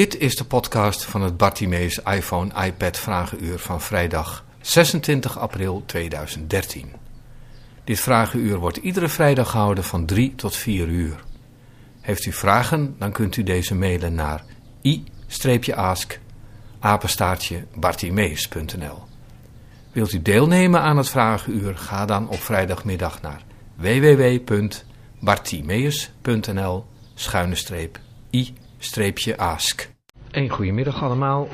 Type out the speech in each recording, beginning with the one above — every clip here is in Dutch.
Dit is de podcast van het Bartimeus iPhone iPad Vragenuur van vrijdag 26 april 2013. Dit vragenuur wordt iedere vrijdag gehouden van 3 tot 4 uur. Heeft u vragen, dan kunt u deze mailen naar i-ask apenstaartje bartimeus.nl Wilt u deelnemen aan het vragenuur, ga dan op vrijdagmiddag naar www.bartimeus.nl schuine streep i-ask. Een goedemiddag allemaal.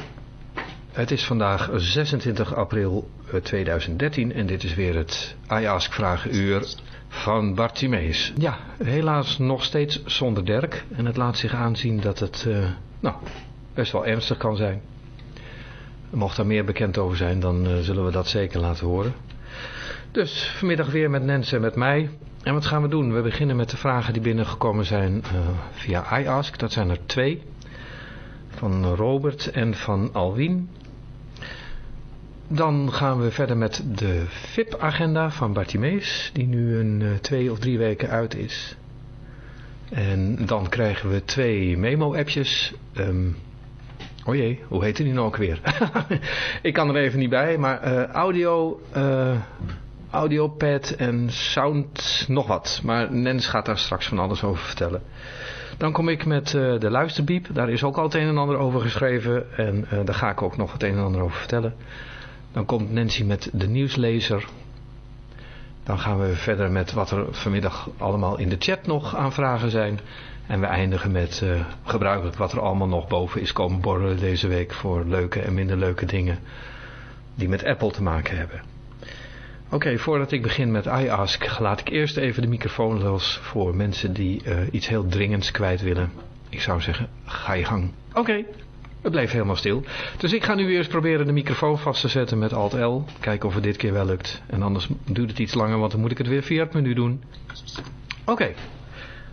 Het is vandaag 26 april 2013 en dit is weer het iAsk vragenuur van Bartimeus. Ja, helaas nog steeds zonder Dirk en het laat zich aanzien dat het uh, nou, best wel ernstig kan zijn. Mocht daar meer bekend over zijn, dan uh, zullen we dat zeker laten horen. Dus vanmiddag weer met Nens en met mij. En wat gaan we doen? We beginnen met de vragen die binnengekomen zijn uh, via iAsk. Dat zijn er twee. Van Robert en van Alwin. Dan gaan we verder met de VIP-agenda van Bartimees. Die nu een uh, twee of drie weken uit is. En dan krijgen we twee memo-appjes. Um, oh jee, hoe heette die nou ook weer? Ik kan er even niet bij, maar uh, audio... Audiopad en sound nog wat. Maar Nens gaat daar straks van alles over vertellen. Dan kom ik met uh, de luisterbiep. Daar is ook al het een en ander over geschreven. En uh, daar ga ik ook nog het een en ander over vertellen. Dan komt Nancy met de nieuwslezer. Dan gaan we verder met wat er vanmiddag allemaal in de chat nog aan vragen zijn. En we eindigen met uh, gebruikelijk wat er allemaal nog boven is komen borrelen deze week voor leuke en minder leuke dingen die met Apple te maken hebben. Oké, okay, voordat ik begin met iAsk laat ik eerst even de microfoon los voor mensen die uh, iets heel dringends kwijt willen. Ik zou zeggen, ga je gang. Oké, okay, het bleef helemaal stil. Dus ik ga nu eerst proberen de microfoon vast te zetten met Alt-L. Kijken of het dit keer wel lukt. En anders duurt het iets langer, want dan moet ik het weer via het menu doen. Oké. Okay.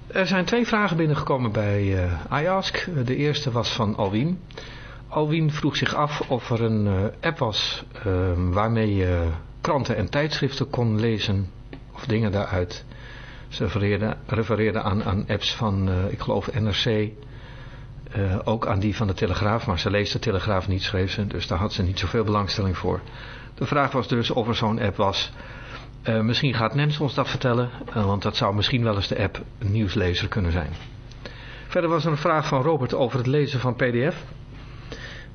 Er zijn twee vragen binnengekomen bij uh, iAsk. De eerste was van Alwin. Alwin vroeg zich af of er een uh, app was uh, waarmee je kranten en tijdschriften kon lezen of dingen daaruit. Ze refereerde, refereerde aan, aan apps van, uh, ik geloof NRC, uh, ook aan die van de Telegraaf, maar ze leest de Telegraaf niet, schreef ze, dus daar had ze niet zoveel belangstelling voor. De vraag was dus of er zo'n app was. Uh, misschien gaat Nens ons dat vertellen, want dat zou misschien wel eens de app nieuwslezer kunnen zijn. Verder was er een vraag van Robert over het lezen van pdf.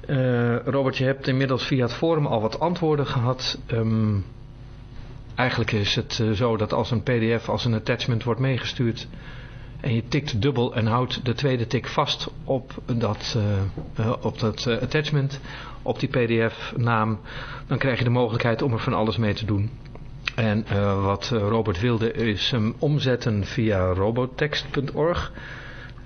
Uh, Robert, je hebt inmiddels via het forum al wat antwoorden gehad. Um, eigenlijk is het uh, zo dat als een pdf als een attachment wordt meegestuurd... en je tikt dubbel en houdt de tweede tik vast op dat, uh, op dat attachment, op die pdf-naam... dan krijg je de mogelijkheid om er van alles mee te doen. En wat Robert wilde is hem omzetten via robotext.org...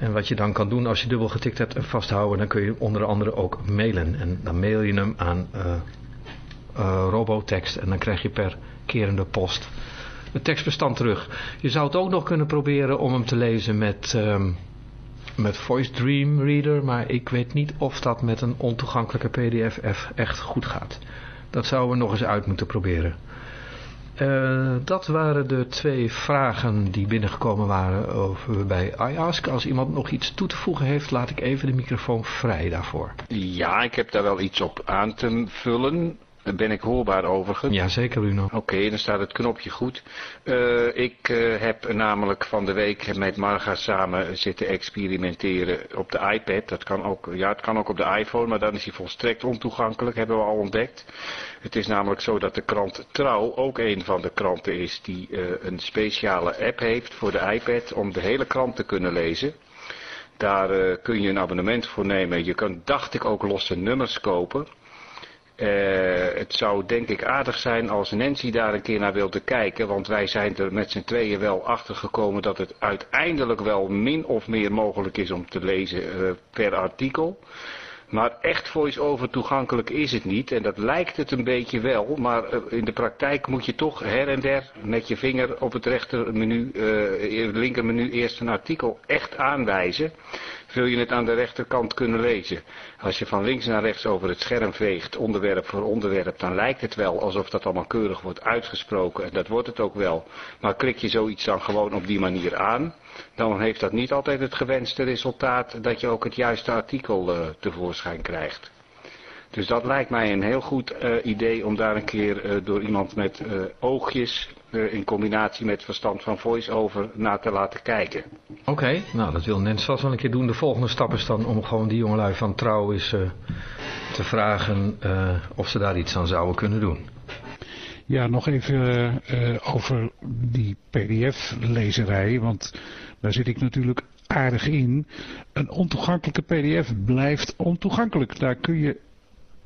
En wat je dan kan doen als je dubbel getikt hebt en vasthouden, dan kun je onder andere ook mailen. En dan mail je hem aan uh, Robotext en dan krijg je per kerende post het tekstbestand terug. Je zou het ook nog kunnen proberen om hem te lezen met, um, met Voice Dream Reader, maar ik weet niet of dat met een ontoegankelijke pdf echt goed gaat. Dat zouden we nog eens uit moeten proberen. Uh, dat waren de twee vragen die binnengekomen waren over bij iAsk. Als iemand nog iets toe te voegen heeft, laat ik even de microfoon vrij daarvoor. Ja, ik heb daar wel iets op aan te vullen. Ben ik hoorbaar overigens? Ja, zeker Bruno. Oké, okay, dan staat het knopje goed. Uh, ik uh, heb namelijk van de week met Marga samen zitten experimenteren op de iPad. Dat kan ook, ja, het kan ook op de iPhone, maar dan is hij volstrekt ontoegankelijk, hebben we al ontdekt. Het is namelijk zo dat de krant Trouw ook een van de kranten is die uh, een speciale app heeft voor de iPad om de hele krant te kunnen lezen. Daar kun je een abonnement voor nemen. Je kan, dacht ik, ook losse nummers kopen. Uh, het zou denk ik aardig zijn als Nancy daar een keer naar wilde kijken, want wij zijn er met z'n tweeën wel achter gekomen dat het uiteindelijk wel min of meer mogelijk is om te lezen uh, per artikel. Maar echt voice-over toegankelijk is het niet. En dat lijkt het een beetje wel. Maar in de praktijk moet je toch her en der met je vinger op het rechtermenu, linkermenu eerst een artikel echt aanwijzen. Zul je het aan de rechterkant kunnen lezen. Als je van links naar rechts over het scherm veegt, onderwerp voor onderwerp, dan lijkt het wel alsof dat allemaal keurig wordt uitgesproken. En dat wordt het ook wel. Maar klik je zoiets dan gewoon op die manier aan, dan heeft dat niet altijd het gewenste resultaat dat je ook het juiste artikel uh, tevoorschijn krijgt. Dus dat lijkt mij een heel goed uh, idee om daar een keer uh, door iemand met oogjes in combinatie met verstand van voice-over naar te laten kijken. Oké, okay, nou dat wil Nens vast wel een keer doen. De volgende stap is dan om gewoon die jongelui van Trouw eens te vragen of ze daar iets aan zouden kunnen doen. Ja, nog even over die pdf-lezerij, want daar zit ik natuurlijk aardig in. Een ontoegankelijke pdf blijft ontoegankelijk. Daar kun je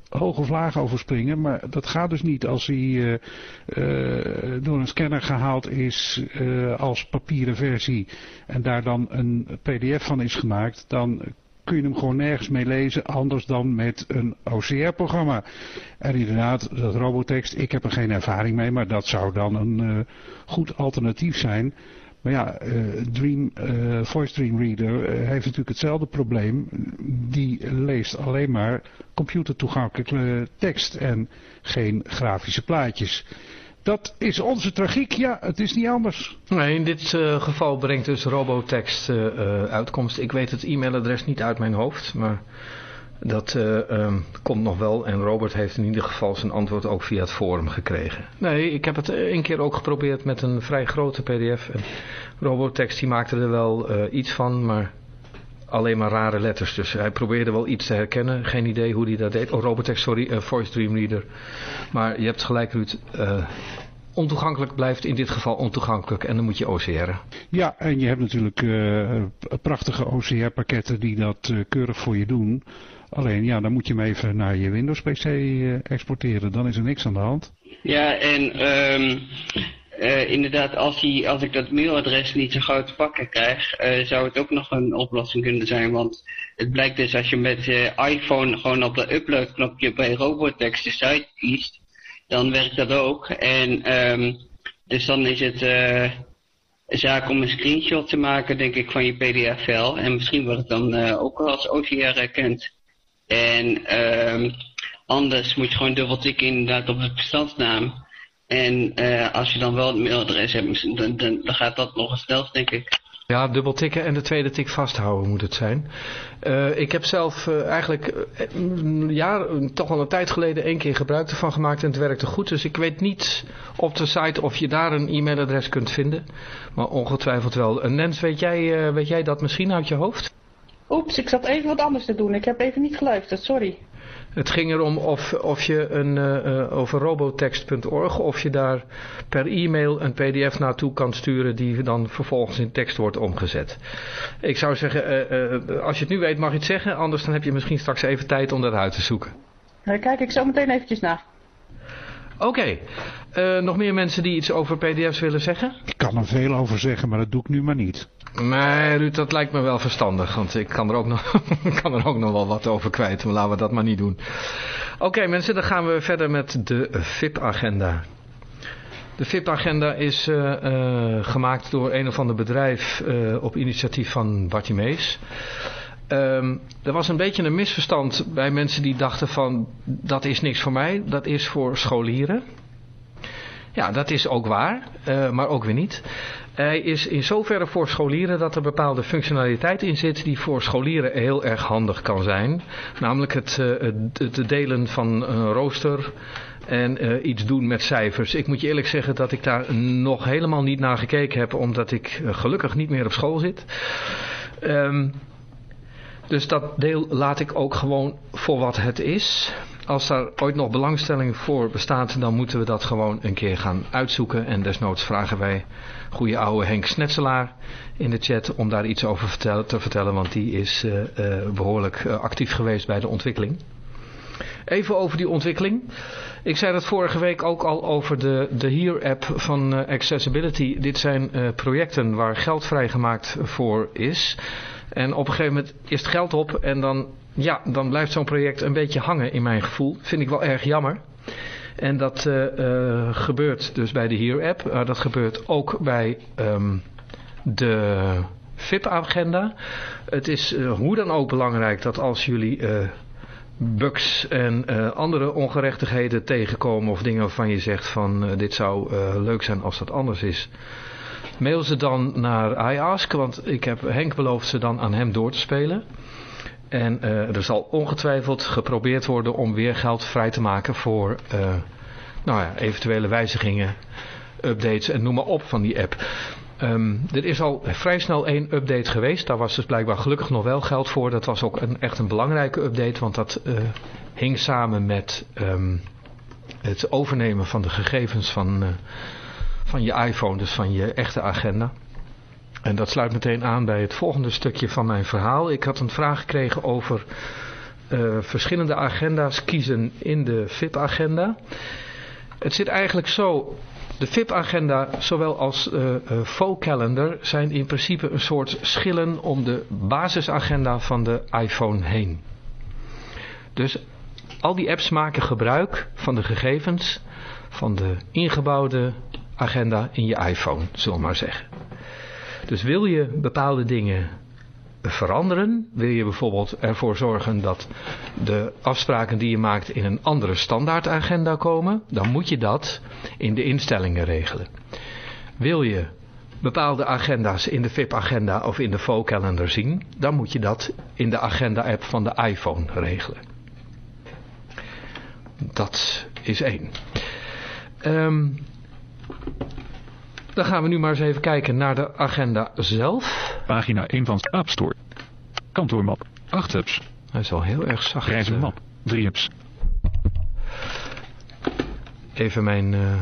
hoge vlaag overspringen. Maar dat gaat dus niet als hij uh, uh, door een scanner gehaald is uh, als papieren versie. En daar dan een pdf van is gemaakt. Dan kun je hem gewoon nergens mee lezen. Anders dan met een OCR-programma. En inderdaad, dat robotext, ik heb er geen ervaring mee. Maar dat zou dan een goed alternatief zijn. Maar ja, uh, Dream, uh, Voice Dream Reader uh, heeft natuurlijk hetzelfde probleem. Die leest alleen maar computertoegankelijke tekst en geen grafische plaatjes. Dat is onze tragiek, ja, het is niet anders. Nee, in dit geval brengt dus Robotext uitkomst. Ik weet het e-mailadres niet uit mijn hoofd, maar dat uh, um, komt nog wel en Robert heeft in ieder geval zijn antwoord ook via het forum gekregen. Nee, ik heb het een keer ook geprobeerd met een vrij grote pdf. En Robotext die maakte er wel uh, iets van, maar alleen maar rare letters. Dus hij probeerde wel iets te herkennen. Geen idee hoe hij dat deed. Oh, Robotext, sorry, uh, Voice Dream Reader. Maar je hebt gelijk Ruud, ontoegankelijk blijft in dit geval ontoegankelijk en dan moet je OCR'en. Ja, en je hebt natuurlijk uh, prachtige OCR-pakketten die dat uh, keurig voor je doen. Alleen ja, dan moet je hem even naar je Windows PC uh, exporteren. Dan is er niks aan de hand. Ja, en um, uh, inderdaad, als, die, als ik dat mailadres niet zo gauw te pakken krijg, uh, zou het ook nog een oplossing kunnen zijn. Want het blijkt dus als je met je iPhone gewoon op de upload knopje bij Robotext de site kiest, dan werkt dat ook. En um, dus dan is het zaak om een screenshot te maken, denk ik, van je pdf-file. En misschien wordt het dan ook als OCR herkend. En um, anders moet je gewoon dubbel tikken inderdaad op de bestandsnaam. En uh, als je dan wel het mailadres hebt, dan, dan, gaat dat nog het snelst, denk ik. Ja, dubbel tikken en de tweede tik vasthouden moet het zijn. Uh, ik heb zelf uh, eigenlijk uh, ja, toch al een tijd geleden één keer gebruik ervan gemaakt en het werkte goed. Dus ik weet niet op de site of je daar een e-mailadres kunt vinden. Maar ongetwijfeld wel. Nens, weet jij, weet jij dat misschien uit je hoofd? Oeps, ik zat even wat anders te doen. Ik heb even niet geluisterd, sorry. Het ging erom of, of je een, uh, over robotext.org, of je daar per e-mail een pdf naartoe kan sturen die dan vervolgens in tekst wordt omgezet. Ik zou zeggen, uh, als je het nu weet mag je het zeggen, anders dan heb je misschien straks even tijd om dat uit te zoeken. Daar kijk ik zo meteen eventjes naar. Oké, okay. uh, nog meer mensen die iets over pdf's willen zeggen? Ik kan er veel over zeggen, maar dat doe ik nu maar niet. Nee, Ruud, dat lijkt me wel verstandig, want ik kan er ook nog, kan er ook nog wel wat over kwijt, maar laten we dat maar niet doen. Oké mensen, dan gaan we verder met de VIP-agenda. De VIP-agenda is uh, uh, gemaakt door een of ander bedrijf uh, op initiatief van Bartimees. Um, er was een beetje een misverstand bij mensen die dachten van dat is niks voor mij, dat is voor scholieren. Ja, dat is ook waar, maar ook weer niet. Hij is in zoverre voor scholieren dat er bepaalde functionaliteit in zit die voor scholieren heel erg handig kan zijn. Namelijk het, uh, het delen van een rooster en uh, iets doen met cijfers. Ik moet je eerlijk zeggen dat ik daar nog helemaal niet naar gekeken heb omdat ik gelukkig niet meer op school zit. Um, dus dat deel laat ik ook gewoon voor wat het is. Als daar ooit nog belangstelling voor bestaat, dan moeten we dat gewoon een keer gaan uitzoeken. En desnoods vragen wij goede oude Henk Snetselaar in de chat om daar iets over te vertellen. Want die is uh, uh, behoorlijk uh, actief geweest bij de ontwikkeling. Even over die ontwikkeling. Ik zei dat vorige week ook al over de, de Here-app van Accessibility. Dit zijn projecten waar geld vrijgemaakt voor is... En op een gegeven moment is het geld op en dan, ja, dan blijft zo'n project een beetje hangen in mijn gevoel. Vind ik wel erg jammer. En dat uh, uh, gebeurt dus bij de Here app. Uh, dat gebeurt ook bij um, de VIP-agenda. Het is hoe dan ook belangrijk dat als jullie bugs en andere ongerechtigheden tegenkomen of dingen waarvan je zegt van dit zou leuk zijn als dat anders is. Mail ze dan naar iAsk, want ik heb Henk beloofd ze dan aan hem door te spelen. En er zal ongetwijfeld geprobeerd worden om weer geld vrij te maken voor nou ja, eventuele wijzigingen, updates en noem maar op van die app. Um, er is al vrij snel één update geweest. Daar was dus blijkbaar gelukkig nog wel geld voor. Dat was ook een, echt een belangrijke update. Want dat uh, hing samen met um, het overnemen van de gegevens van, van je iPhone. Dus van je echte agenda. En dat sluit meteen aan bij het volgende stukje van mijn verhaal. Ik had een vraag gekregen over uh, verschillende agenda's kiezen in de VIP-agenda. Het zit eigenlijk zo... De VIP-agenda, zowel als uh, uh, calendar zijn in principe een soort schillen om de basisagenda van de iPhone heen. Dus al die apps maken gebruik van de gegevens van de ingebouwde agenda in je iPhone, zullen we maar zeggen. Dus wil je bepaalde dingen veranderen? Wil je bijvoorbeeld ervoor zorgen dat de afspraken die je maakt in een andere standaardagenda komen? Dan moet je dat in de instellingen regelen. Wil je bepaalde agenda's in de VIP-agenda of in de Fo-calendar zien? Dan moet je dat in de agenda-app van de iPhone regelen. Dat is één. Um, dan gaan we nu maar eens even kijken naar de agenda zelf. Pagina 1 van App Store. Kantoormap. 8 apps. Hij is al heel erg zacht. Reizenmap. 3 apps. Even mijn uh,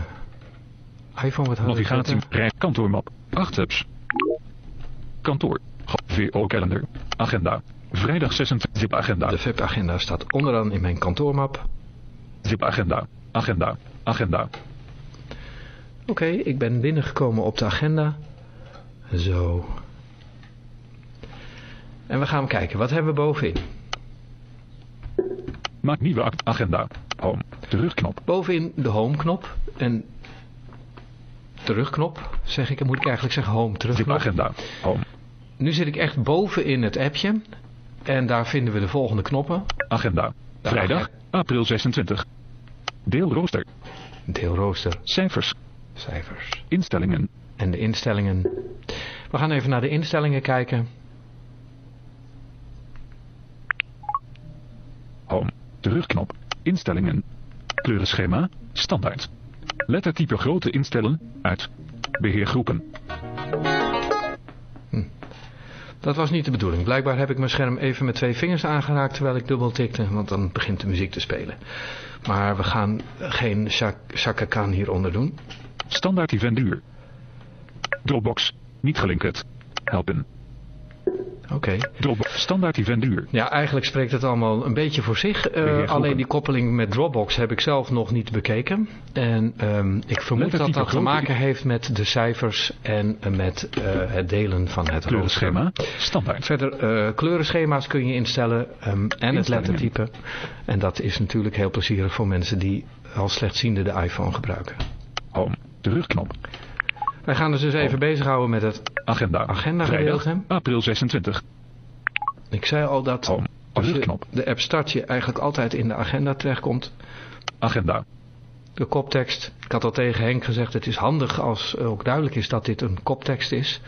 iPhone wat Navigatie. Reis. Kantoormap. 8 apps. Kantoor. VO Calendar. Agenda. Vrijdag 26. Zip agenda. De VIP agenda staat onderaan in mijn kantoormap. Zip agenda. Agenda. Agenda. Oké, okay, ik ben binnengekomen op de agenda. Zo. En we gaan kijken, wat hebben we bovenin? Maak nieuwe agenda. Home. Terugknop. Bovenin de home knop. En terugknop, zeg ik. moet ik eigenlijk zeggen home, terugknop. agenda. Home. Nu zit ik echt bovenin het appje. En daar vinden we de volgende knoppen. Agenda. Vrijdag, april 26. Deelrooster. Deelrooster. Cijfers. Cijfers. Instellingen. En de instellingen. We gaan even naar de instellingen kijken. Home. Terugknop. Instellingen. Kleurenschema. Standaard. Lettertype grote instellen. Uit. Beheergroepen. Hm. Dat was niet de bedoeling. Blijkbaar heb ik mijn scherm even met twee vingers aangeraakt terwijl ik dubbel tikte. Want dan begint de muziek te spelen. Maar we gaan geen Shaka Khan hieronder doen. Standaard event duur. Dropbox. Niet gelinkerd. Helpen. Oké. Okay. Standaard event duur. Ja, eigenlijk spreekt het allemaal een beetje voor zich. Uh, alleen die koppeling met Dropbox heb ik zelf nog niet bekeken. En um, ik vermoed dat dat te maken heeft met de cijfers en uh, met uh, het delen van het kleurenschema. Standaard. Verder, kleurenschema's kun je instellen um, en het lettertype. En dat is natuurlijk heel plezierig voor mensen die al slechtziende de iPhone gebruiken. Home terugknop. Wij gaan dus, dus even bezighouden met het agenda, agenda gedeelte. april 26. Ik zei al dat Home. als je de app start je eigenlijk altijd in de agenda terechtkomt. Agenda. De koptekst. Ik had al tegen Henk gezegd, het is handig als ook duidelijk is dat dit een koptekst is.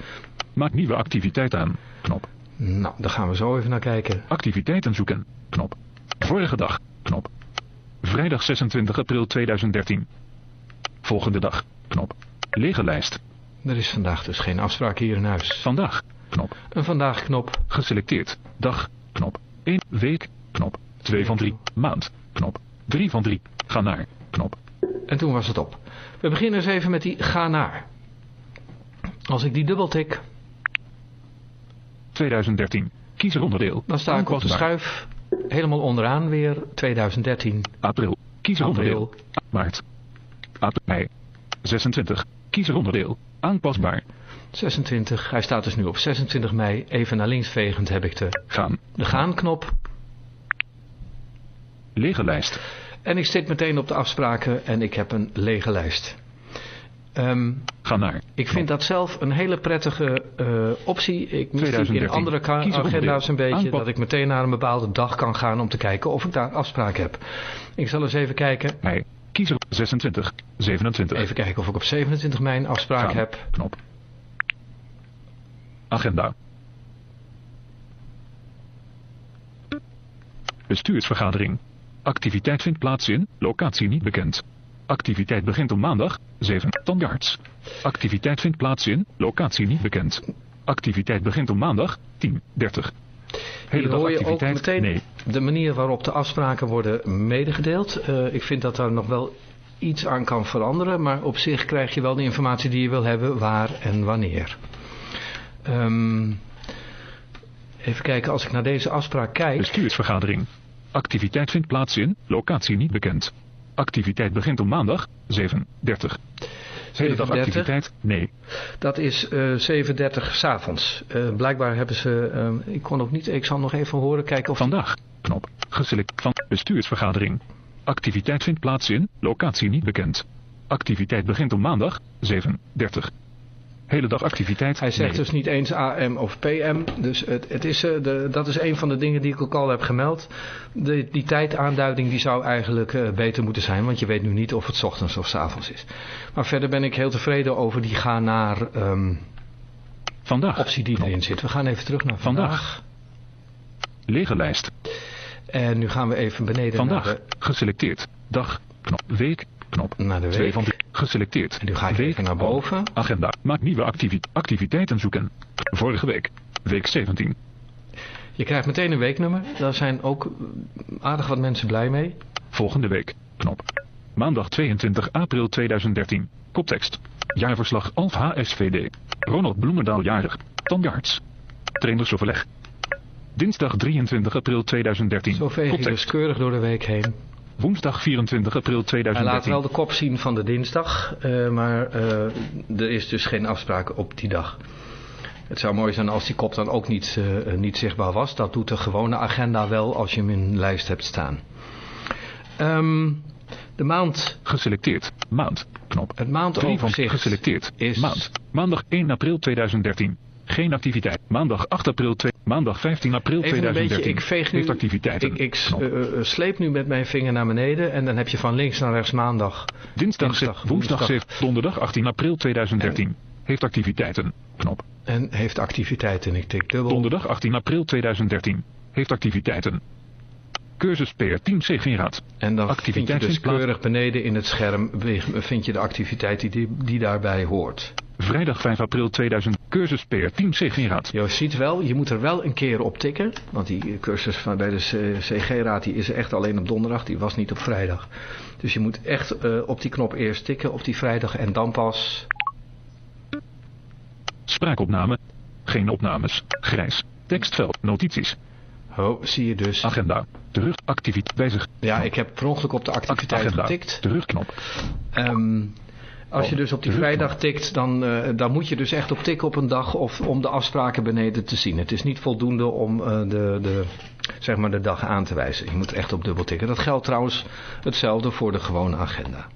Maak nieuwe activiteit aan. Knop. Nou, daar gaan we zo even naar kijken. Activiteiten zoeken. Knop. Vorige dag. Knop. Vrijdag 26 april 2013. Volgende dag. Knop. Lege lijst. Er is vandaag dus geen afspraak hier in huis. Vandaag. Knop. Een vandaag knop. Geselecteerd. Dag. Knop. 1 week. Knop. 2 van 3. Maand. Knop. 3 van 3. Ga naar. Knop. En toen was het op. We beginnen eens even met die ga naar. Als ik die dubbeltik. 2013. Kies er onderdeel. Dan sta ik op de schuif. Helemaal onderaan weer. 2013. April. Kies er onderdeel. Maart. Mei. 26. Kies onderdeel. Aanpasbaar. 26. Hij staat dus nu op 26 mei. Even naar links vegend heb ik de gaan. De gaan knop. Lege lijst. En ik zit meteen op de afspraken en ik heb een lege lijst. Um, Ga naar. Ik vind dat zelf een hele prettige eh, optie. Ik mis die in 2013. andere agenda's een beetje. Dat ik meteen naar een bepaalde dag kan gaan om te kijken of ik daar afspraak heb. Ik zal eens even kijken. Mei. Kiezer 26. 27. Even kijken of ik op 27 mei een afspraak Gaan. heb. Knop. Agenda. Bestuursvergadering. Activiteit vindt plaats in, locatie niet bekend. Activiteit begint op maandag, 7 tandarts. Activiteit vindt plaats in, locatie niet bekend. Activiteit begint op maandag, 10, 30. Hele dag hoor je ook activiteit, meteen nee. de manier waarop de afspraken worden medegedeeld. Eh, ik vind dat daar nog wel iets aan kan veranderen. Maar op zich krijg je wel de informatie die je wil hebben, waar en wanneer. Ehm, even kijken, als ik naar deze afspraak kijk. Bestuursvergadering. Activiteit vindt plaats in, locatie niet bekend. Activiteit begint op maandag, 7, 30. Hele dag 37. activiteit, nee. Dat is eh 7.30 s'avonds. Eh blijkbaar hebben ze... eh, ik kon ook niet... Ik zal nog even horen, kijken of... Vandaag. Knop. Geselect van bestuursvergadering. Activiteit vindt plaats in, locatie niet bekend. Activiteit begint op maandag, 7, 30. Hele dag activiteit, Hij zegt nee. dus niet eens AM of PM. Dus het, het is, eh, de, dat is een van de dingen die ik ook al heb gemeld. De, die tijdaanduiding die zou eigenlijk eh, beter moeten zijn. Want je weet nu niet of het ochtends of 's avonds is. Maar verder ben ik heel tevreden over die ga naar ehm, Vandaag. optie die erin zit. We gaan even terug naar vandaag. Vandaag. Lege lijst. En nu gaan we even beneden Vandaag. naar de, Geselecteerd. Dag. Knop. Week. Knop. naar de Twee week. van. Geselecteerd. En nu ga ik week. even naar boven. Agenda. Maak nieuwe activi activiteiten zoeken. Vorige week. Week 17. Je krijgt meteen een weeknummer. Daar zijn ook aardig wat mensen blij mee. Volgende week. Knop. Maandag 22 april 2013. Koptekst. Jaarverslag Alf HSVD. Ronald Bloemendaal jarig. Tandarts. Trainersoverleg. Dinsdag 23 april 2013. Zo veeg je dus keurig door de week heen. Woensdag 24 april Hij 2013. laat wel de kop zien van de dinsdag, eh, maar eh, er is dus geen afspraak op die dag. Het zou mooi zijn als die kop dan ook niet, eh, niet zichtbaar was. Dat doet de gewone agenda wel als je hem in een lijst hebt staan. Ehm, de maand, Geselecteerd. Maand. Knop. het maandoverzicht geselecteerd. is... Maand. Maandag 1 april 2013. Geen activiteit. Maandag 8 april 2. Maandag 15 april Even een beetje, 2013. ik veeg nu, Heeft activiteiten. ik, Knop. eh, eh, sleep nu met mijn vinger naar beneden en dan heb je van links naar rechts maandag. Dinsdag, dinsdag, woensdag, woensdag. 7, donderdag 18 april 2013. Heeft activiteiten. Knop. En heeft activiteiten. Ik tik dubbel. Donderdag 18 april 2013. Heeft activiteiten. Cursus PR10 C-Raad. En dan vind je dus keurig beneden in het scherm vind je de activiteit die, die daarbij hoort. Vrijdag 5 april 2000. Cursus PR10 C-Raad. Je ziet wel, je moet er wel een keer op tikken. Want die cursus van bij de CG-raad die is echt alleen op donderdag. Die was niet op vrijdag. Dus je moet echt eh, op die knop eerst tikken op die vrijdag. En dan pas... Spraakopname. Geen opnames. Grijs. Tekstveld. Notities. Oh, zie je dus. Agenda. Terug. Activiteit. Wijzig. Ja, ik heb per ongeluk op de activiteit Agenda. getikt. Terugknop. Ehm, als je Oh, dus op die vrijdag tikt, dan, eh, dan moet je dus echt op tikken op een dag of om de afspraken beneden te zien. Het is niet voldoende om eh, de, de, zeg maar de dag aan te wijzen. Je moet echt op dubbel tikken. Dat geldt trouwens hetzelfde voor de gewone agenda.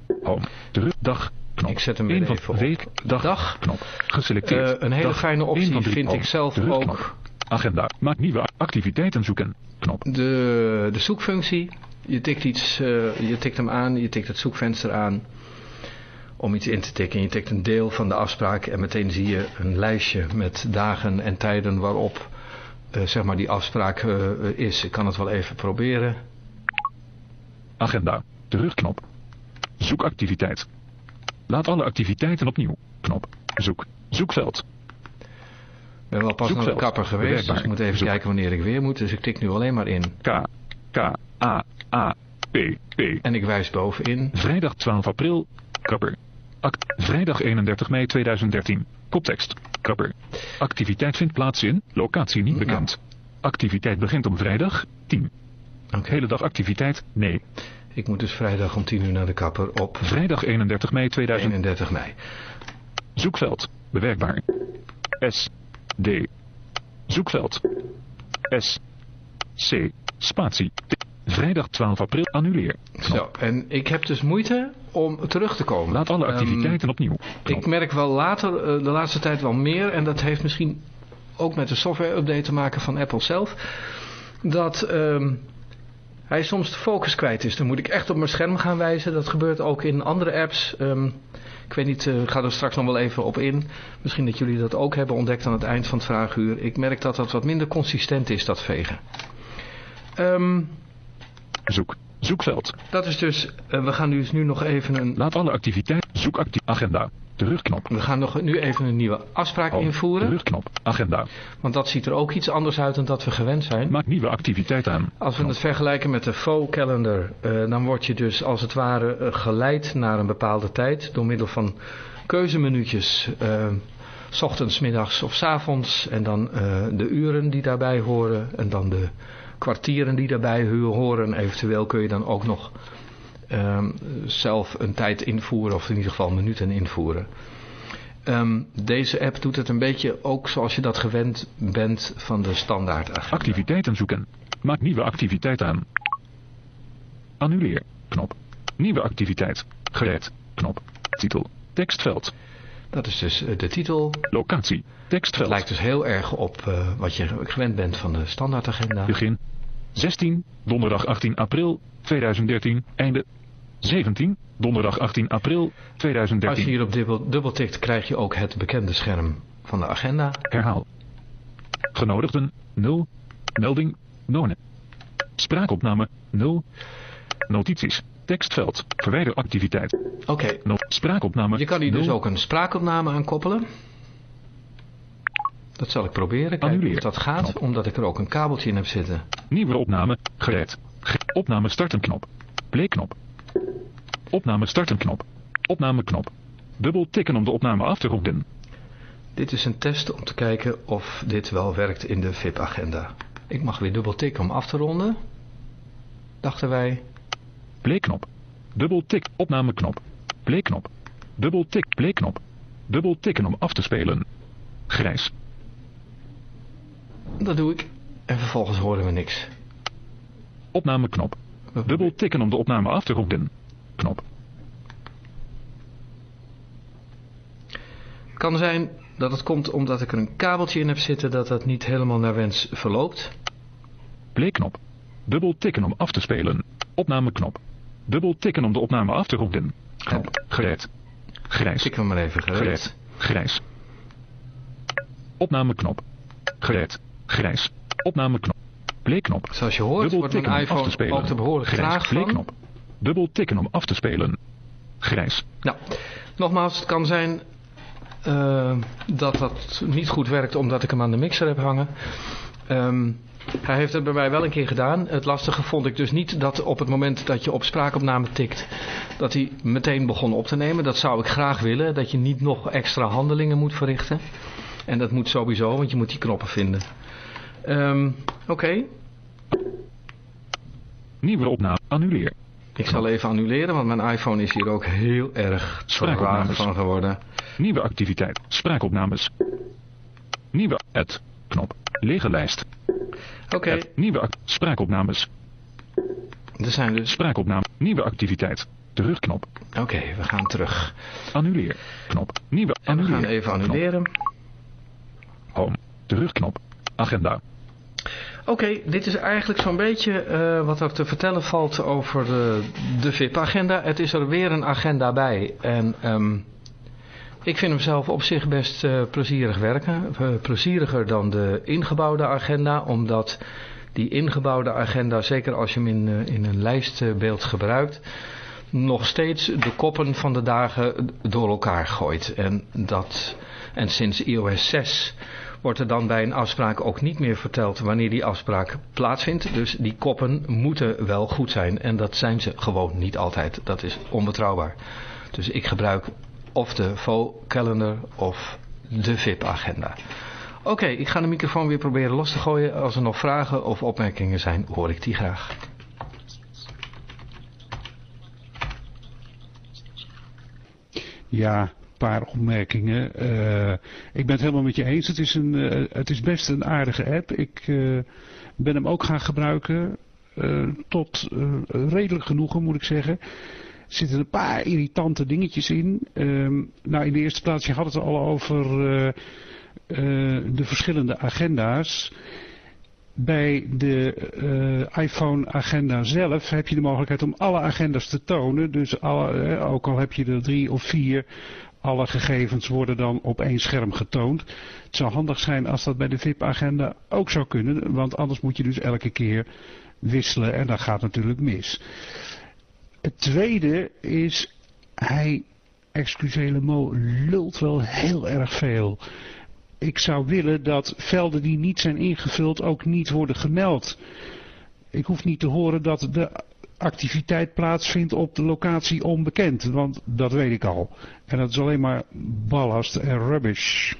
Dag. Knop. Ik zet hem weer even op. week. Dag. Dag. Knop. Geselecteerd. Eh, een hele Dag. fijne optie vind ik Home. zelf ook. Agenda. Maak nieuwe activiteiten zoeken. Knop. De, de zoekfunctie. Je tikt, iets, je tikt hem aan, je tikt het zoekvenster aan om iets in te tikken. Je tikt een deel van de afspraak en meteen zie je een lijstje met dagen en tijden waarop eh, zeg maar die afspraak eh, is. Ik kan het wel even proberen. Agenda. Terugknop. Zoekactiviteit. Laat alle activiteiten opnieuw. Knop. Zoek. Zoekveld. Ik ben wel pas naar de Zoekveld. kapper geweest, dus ik moet even Zoek. kijken wanneer ik weer moet. Dus ik tik nu alleen maar in. K. K. A. A. P. P. En ik wijs bovenin. Vrijdag 12 april. Kapper. Act. Vrijdag 31 mei 2013. Koptekst. Kapper. Activiteit vindt plaats in. Locatie niet bekend. Activiteit begint om vrijdag. 10. Oké. Hele dag activiteit. Nee. Ik moet dus vrijdag om 10 uur naar de kapper op Vrijdag 31 mei 2000. 31 mei. Zoekveld. Bewerkbaar. S. D. Zoekveld. S. C. Spatie. T. Vrijdag 12 april. Annuleer. Knop. Zo, en ik heb dus moeite om terug te komen. Laat alle Ehm, activiteiten opnieuw. Knop. Ik merk wel later, eh, de laatste tijd wel meer, en dat heeft misschien ook met de software-update te maken van Apple zelf, dat ehm, hij soms de focus kwijt is. Dan moet ik echt op mijn scherm gaan wijzen. Dat gebeurt ook in andere apps. Ehm, ik weet niet, ik ga er straks nog wel even op in. Misschien dat jullie dat ook hebben ontdekt aan het eind van het vraaguur. Ik merk dat dat wat minder consistent is, dat vegen. Ehm, Zoek. Zoekveld. dat is dus, eh, we gaan dus nu nog even een Laat alle activiteiten. Zoek actief. Agenda. Terugknop. We gaan nog, nu even een nieuwe afspraak Home. invoeren. Terugknop. Agenda. Want dat ziet er ook iets anders uit dan dat we gewend zijn. Maak nieuwe activiteit aan. Als we het vergelijken met de faux calendar, eh, dan word je dus als het ware eh, geleid naar een bepaalde tijd door middel van keuzemenuutjes. s ochtends, middags of s avonds. En dan de uren die daarbij horen. En dan de kwartieren die daarbij horen. Eventueel kun je dan ook nog ehm, zelf een tijd invoeren. Of in ieder geval minuten invoeren. Ehm, deze app doet het een beetje ook zoals je dat gewend bent van de standaard agenda. Activiteiten zoeken. Maak nieuwe activiteit aan. Annuleer. Knop. Nieuwe activiteit. Gereed. Knop. Titel. Tekstveld. Dat is dus eh, de titel. Locatie. Het Tekstveld. lijkt dus heel erg op eh, wat je gewend bent van de standaardagenda. Begin. 16. Donderdag 18 april 2013. Einde. 17. Donderdag 18 april Als je 2013. hierop dubbel, dubbeltikt krijg je ook het bekende scherm van de agenda. Herhaal. Genodigden 0. Melding None. Spraakopname 0. Notities. Tekstveld. Verwijder activiteit. Oké, spraakopname. je kan hier dus ook een spraakopname aan koppelen. Dat zal ik proberen. Kijken of dat gaat, omdat ik er ook een kabeltje in heb zitten. Nieuwe opname. Gereed. Ge- opname starten knop. Playknop. Opname starten knop. Opname knop. Dubbel tikken om de opname af te ronden. Dit is een test om te kijken of dit wel werkt in de VIP-agenda. Ik mag weer dubbel tikken om af te ronden. Dachten wij. Playknop. Dubbel tik. Opname knop. Playknop. Dubbel tik. Playknop. Dubbel tikken om af te spelen. Grijs. Dat doe ik. En vervolgens horen we niks. Opname knop. We Dubbel tikken om de opname af te ronden. Knop. kan zijn dat het komt omdat ik er een kabeltje in heb zitten dat dat niet helemaal naar wens verloopt. Playknop. Dubbel tikken om af te spelen. Opname knop. Dubbel tikken om de opname af te ronden. Knop. Gereed. Grijs. Tik hem maar even gereed. Gereed. Grijs. Opnameknop. Gereed. Grijs. Opnameknop. Playknop. Zoals je hoort Dubbel wordt te iPhone ook traag van. Playknop. Dubbel tikken om af te spelen. Grijs. Nou, nogmaals, het kan zijn eh, dat dat niet goed werkt omdat ik hem aan de mixer heb hangen. Ehm, hij heeft het bij mij wel een keer gedaan. Het lastige vond ik dus niet dat op het moment dat je op spraakopname tikt, dat hij meteen begon op te nemen. Dat zou ik graag willen, dat je niet nog extra handelingen moet verrichten. En dat moet sowieso, want je moet die knoppen vinden. Ehm, Oké, Nieuwe opname. Annuleer. ik zal even annuleren, want mijn iPhone is hier ook heel erg traag van geworden. Nieuwe activiteit. Spraakopnames. Nieuwe ad. Knop. Lege lijst. Oké. Nieuwe. Spraakopnames. er zijn dus... Spraakopname. Nieuwe activiteit. Terugknop. Oké, we gaan terug. Annuleer. Knop. Nieuwe En we annuleer. gaan even Knop. annuleren. Home. Terugknop. Agenda. Oké, dit is eigenlijk zo'n beetje eh, wat er te vertellen valt over de, de VIP-agenda. Het is er weer een agenda bij. En ehm, ik vind hem zelf op zich best eh, plezierig werken. Eh, plezieriger dan de ingebouwde agenda, omdat die ingebouwde agenda, zeker als je hem in, eh, in een lijstbeeld gebruikt, nog steeds de koppen van de dagen door elkaar gooit. En, dat, en sinds iOS 6 wordt er dan bij een afspraak ook niet meer verteld wanneer die afspraak plaatsvindt. Dus die koppen moeten wel goed zijn. En dat zijn ze gewoon niet altijd. Dat is onbetrouwbaar. Dus ik gebruik of de faux calendar of de VIP-agenda. Oké, ik ga de microfoon weer proberen los te gooien. Als er nog vragen of opmerkingen zijn, hoor ik die graag. Ja, paar opmerkingen. Eh, ik ben het helemaal met je eens. Het is, een, eh, het is best een aardige app. Ik eh, ben hem ook gaan gebruiken. Tot redelijk genoegen moet ik zeggen. Er zitten een paar irritante dingetjes in. Ehm, nou, in de eerste plaats, je had het al over de verschillende agenda's. Bij de iPhone agenda zelf heb je de mogelijkheid om alle agendas te tonen. Dus alle, ook al heb je er drie of vier, alle gegevens worden dan op één scherm getoond. Het zou handig zijn als dat bij de VIP-agenda ook zou kunnen, want anders moet je dus elke keer wisselen en dat gaat natuurlijk mis. Het tweede is, hij, excusez mo, lult wel heel erg veel. Ik zou willen dat velden die niet zijn ingevuld ook niet worden gemeld. Ik hoef niet te horen dat de activiteit plaatsvindt op de locatie onbekend. Want dat weet ik al. En dat is alleen maar ballast en rubbish.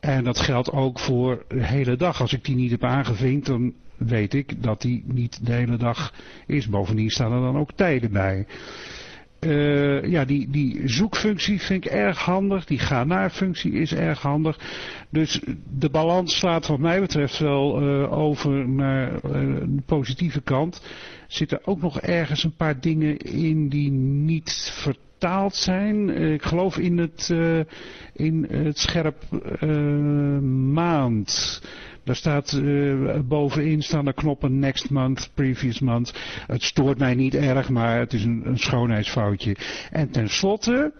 En dat geldt ook voor de hele dag. Als ik die niet heb aangevinkt, dan weet ik dat die niet de hele dag is. Bovendien staan er dan ook tijden bij. Uh, ja, die, die zoekfunctie vind ik erg handig. Die ga-naar-functie is erg handig. Dus de balans slaat wat mij betreft wel uh, over naar uh, de positieve kant. Zitten ook nog ergens een paar dingen in die niet vertaald zijn. ik geloof in het, in het scherp maand. Daar staat uh, bovenin staan de knoppen next month, previous month. Het stoort mij niet erg, maar het is een, een schoonheidsfoutje. En tenslotte,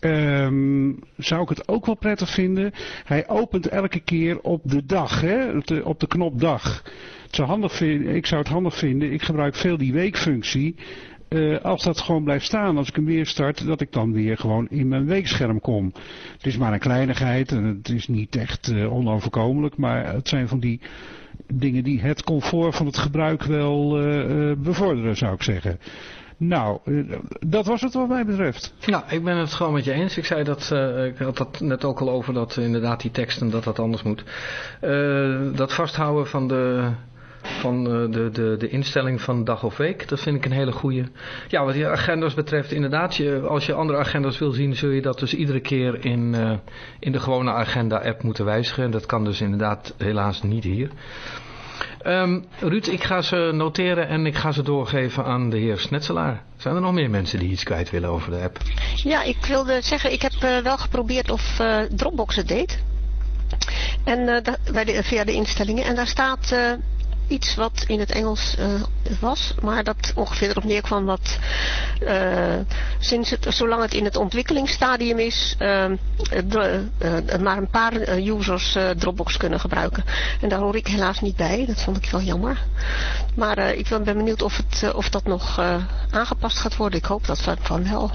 Um, zou ik het ook wel prettig vinden. Hij opent elke keer op de dag, hè? Op, de, op de knop dag. Het zou handig ik zou het handig vinden, ik gebruik veel die weekfunctie. Uh, als dat gewoon blijft staan, als ik hem weer start, dat ik dan weer gewoon in mijn weekscherm kom. Het is maar een kleinigheid en het is niet echt uh, onoverkomelijk, maar het zijn van die dingen die het comfort van het gebruik wel uh, bevorderen, zou ik zeggen. Nou, dat was het wat mij betreft. Nou, ik ben het gewoon met je eens. Ik zei dat, ik had dat net ook al over dat inderdaad die teksten, dat dat anders moet. Dat vasthouden van de, van eh, de, de, de instelling van dag of week. Dat vind ik een hele goede. Ja, wat die agendas betreft, inderdaad, je, als je andere agendas wil zien, zul je dat dus iedere keer in, uh, in de gewone agenda-app moeten wijzigen. Dat kan dus inderdaad helaas niet hier. Um, Ruud, ik ga ze noteren en ik ga ze doorgeven aan de heer Snetselaar. Zijn er nog meer mensen die iets kwijt willen over de app? Ja, ik wilde zeggen, ik heb uh, wel geprobeerd of Dropbox het deed. En bij de, via de instellingen. En daar staat iets wat in het Engels uh, was, maar dat ongeveer erop neerkwam dat uh, sinds het, zolang het in het ontwikkelingsstadium is, uh, maar een paar users Dropbox kunnen gebruiken. En daar hoor ik helaas niet bij, dat vond ik wel jammer. Maar ik ben benieuwd of, het, of dat nog aangepast gaat worden. Ik hoop dat van wel.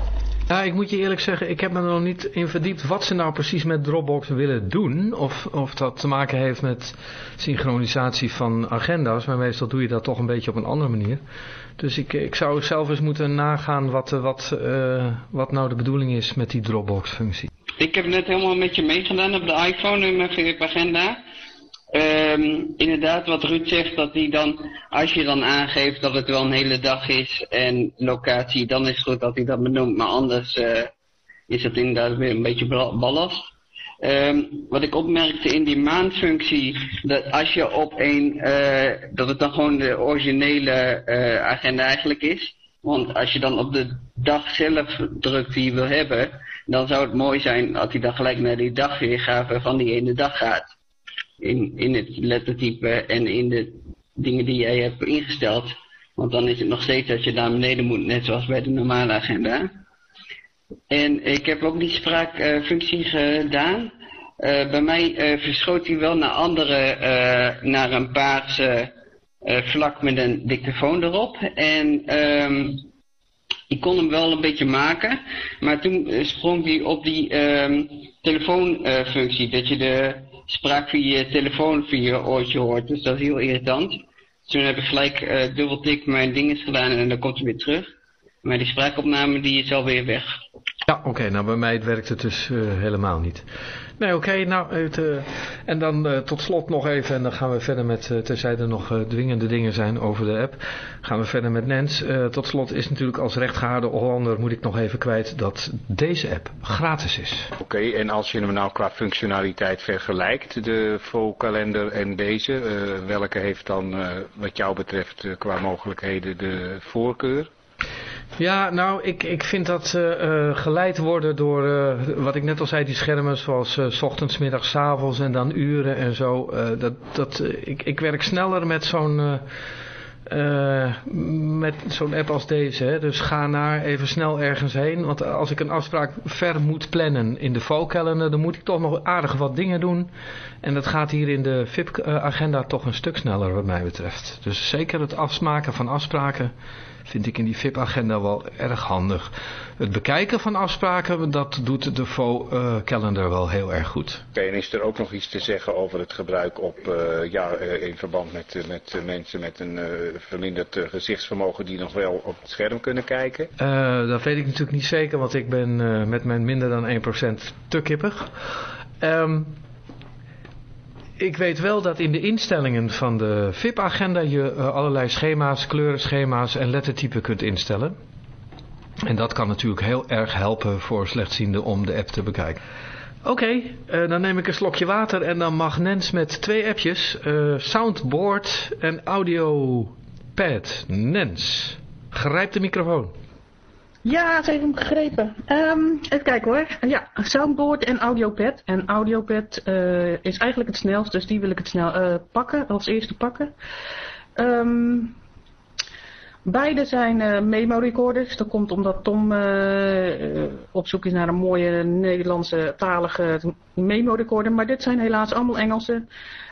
Ja, ik moet je eerlijk zeggen, ik heb me er nog niet in verdiept wat ze nou precies met Dropbox willen doen. Of, of dat te maken heeft met synchronisatie van agenda's. Maar meestal doe je dat toch een beetje op een andere manier. Dus ik, ik zou zelf eens moeten nagaan wat, wat, uh, wat nou de bedoeling is met die Dropbox functie. Ik heb net helemaal met je meegedaan op de iPhone in mijn agenda. Um, inderdaad, wat Ruud zegt, dat hij dan, als je dan aangeeft dat het wel een hele dag is en locatie, dan is het goed dat hij dat benoemt. Maar anders uh, is het inderdaad weer een beetje ballast. Um, wat ik opmerkte in die maandfunctie, dat als je op een, uh, dat het dan gewoon de originele uh, agenda eigenlijk is. Want als je dan op de dag zelf drukt die je wil hebben, dan zou het mooi zijn als hij dan gelijk naar die dagweergave van die ene dag gaat in, in het lettertype en in de dingen die jij hebt ingesteld. Want dan is het nog steeds dat je naar beneden moet, net zoals bij de normale agenda. En ik heb ook die spraakfunctie gedaan. Uh, bij mij uh, verschoot hij wel naar andere, naar een paarse vlak met een dictafoon erop. En um, ik kon hem wel een beetje maken. Maar toen sprong hij op die um, telefoonfunctie. dat je de spraak via je telefoon via je oortje hoort. Dus dat is heel irritant. Dus toen heb ik gelijk uh, dubbeltik mijn dinges gedaan en dan komt hij weer terug. Maar die spraakopname die is alweer weg. Ja, oké. nou, bij mij werkt het dus uh, helemaal niet. Nee, oké. nou, uh, en dan uh, tot slot nog even, en dan gaan we verder met, terzij er nog dwingende dingen zijn over de app, gaan we verder met Nens. tot slot is natuurlijk als rechtgehaarde Hollander, moet ik nog even kwijt, dat deze app gratis is. Oké, en als je hem nou qua functionaliteit vergelijkt, de kalender en deze, welke heeft dan wat jou betreft qua mogelijkheden de voorkeur? Ja, nou, ik, ik vind dat uh, geleid worden door, uh, wat ik net al zei, die schermen zoals uh, s ochtends, middags, avonds en dan uren en zo. dat, dat, ik, ik werk sneller met zo'n met zo'n app als deze. Hè. Dus ga naar even snel ergens heen. Want als ik een afspraak ver moet plannen in de calendar, dan moet ik toch nog aardig wat dingen doen. En dat gaat hier in de VIP-agenda toch een stuk sneller wat mij betreft. Dus zeker het afsmaken van afspraken vind ik in die VIP-agenda wel erg handig. Het bekijken van afspraken, dat doet de FO-calendar eh, wel heel erg goed. en is er ook nog iets te zeggen over het gebruik op, uh, ja, eh, in verband met, met mensen met een verminderd gezichtsvermogen die nog wel op het scherm kunnen kijken? dat weet ik natuurlijk niet zeker, want ik ben met mijn minder dan 1% te kippig. Um, ik weet wel dat in de instellingen van de VIP-agenda je uh, allerlei schema's, kleurenschema's en lettertypen kunt instellen. En dat kan natuurlijk heel erg helpen voor slechtzienden om de app te bekijken. Oké, uh, dan neem ik een slokje water en dan mag Nens met twee appjes, uh, Soundboard en Audiopad. Nens, grijp de microfoon. Ja, ze heeft hem gegrepen. Um, even kijken hoor. Ja, soundboard en audiopad. En audiopad uh, is eigenlijk het snelst, dus die wil ik het snel uh, pakken, als eerste pakken. Um, beide zijn uh, memo recorders. Dat komt omdat Tom op zoek is naar een mooie Nederlandse talige memo recorder. Maar dit zijn helaas allemaal Engelse.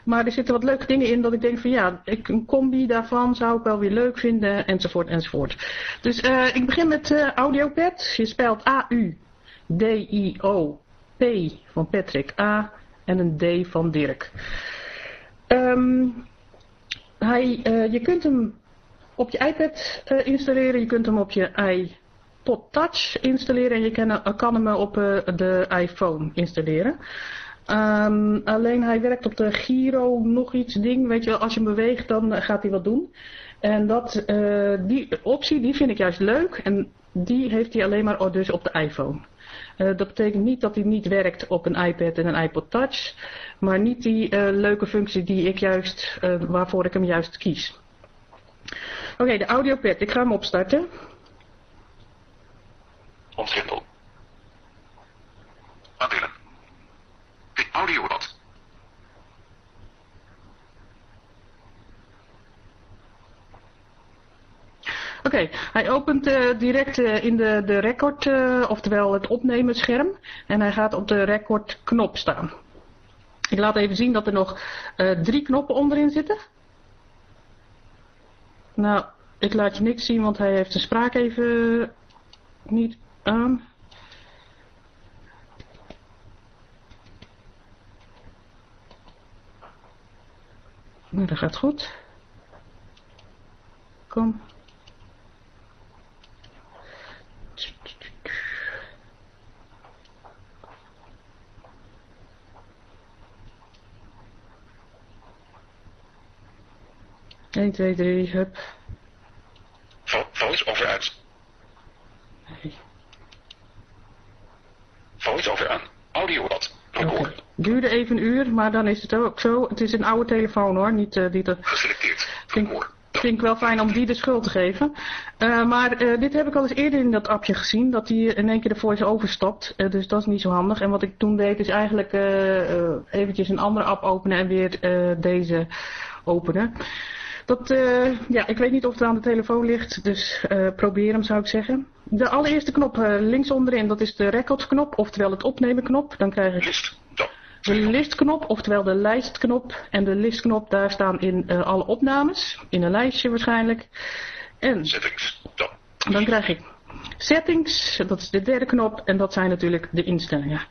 Maar er zitten wat leuke dingen in dat ik denk van ja, ik, een combi daarvan zou ik wel weer leuk vinden, enzovoort, enzovoort. Dus uh, ik begin met uh, Audiopad. Je spelt A-U-D-I-O-P van Patrick A en een D van Dirk. Um, hij, uh, je kunt hem op je iPad installeren, je kunt hem op je iPod Touch installeren en je kan, kan hem op de iPhone installeren. Um, alleen hij werkt op de Giro nog iets ding. Weet je, als je hem beweegt dan gaat hij wat doen. En dat, uh, die optie die vind ik juist leuk. En die heeft hij alleen maar dus op de iPhone. Uh, dat betekent niet dat hij niet werkt op een iPad en een iPod Touch. Maar niet die leuke functie die ik juist, waarvoor ik hem juist kies. Oké, okay, de audiopad. Ik ga hem opstarten. Ontgrendel. Audio wat? Oké, hij opent uh, direct uh, in de, de record, uh, oftewel het opnemen scherm. En hij gaat op de record knop staan. Ik laat even zien dat er nog drie knoppen onderin zitten. Nou, ik laat je niks zien, want hij heeft de spraak even niet aan. Nou, dat gaat goed. Kom. Eén, twee, drie, hup. Voice over uit. Nee. Voice over aan. Audio wat. Record. Duurde even een uur, maar dan is het ook zo. Het is een oude telefoon hoor, niet uh, die... Geselecteerd. Vind, vind ik wel fijn om die de schuld te geven. Uh, maar uh, dit heb ik al eens eerder in dat appje gezien, dat hij in één keer de voice overstapt. Dus dat is niet zo handig. En wat ik toen deed is eigenlijk eventjes een andere app openen en weer deze openen. Dat, ja, ik weet niet of het aan de telefoon ligt, dus probeer hem zou ik zeggen. De allereerste knop uh, links onderin, dat is de recordknop, oftewel het opnemen knop. Dan krijg ik List. de listknop, oftewel de lijstknop. En de listknop, daar staan in alle opnames, in een lijstje waarschijnlijk. En settings. dan krijg ik settings, dat is de derde knop. En dat zijn natuurlijk de instellingen.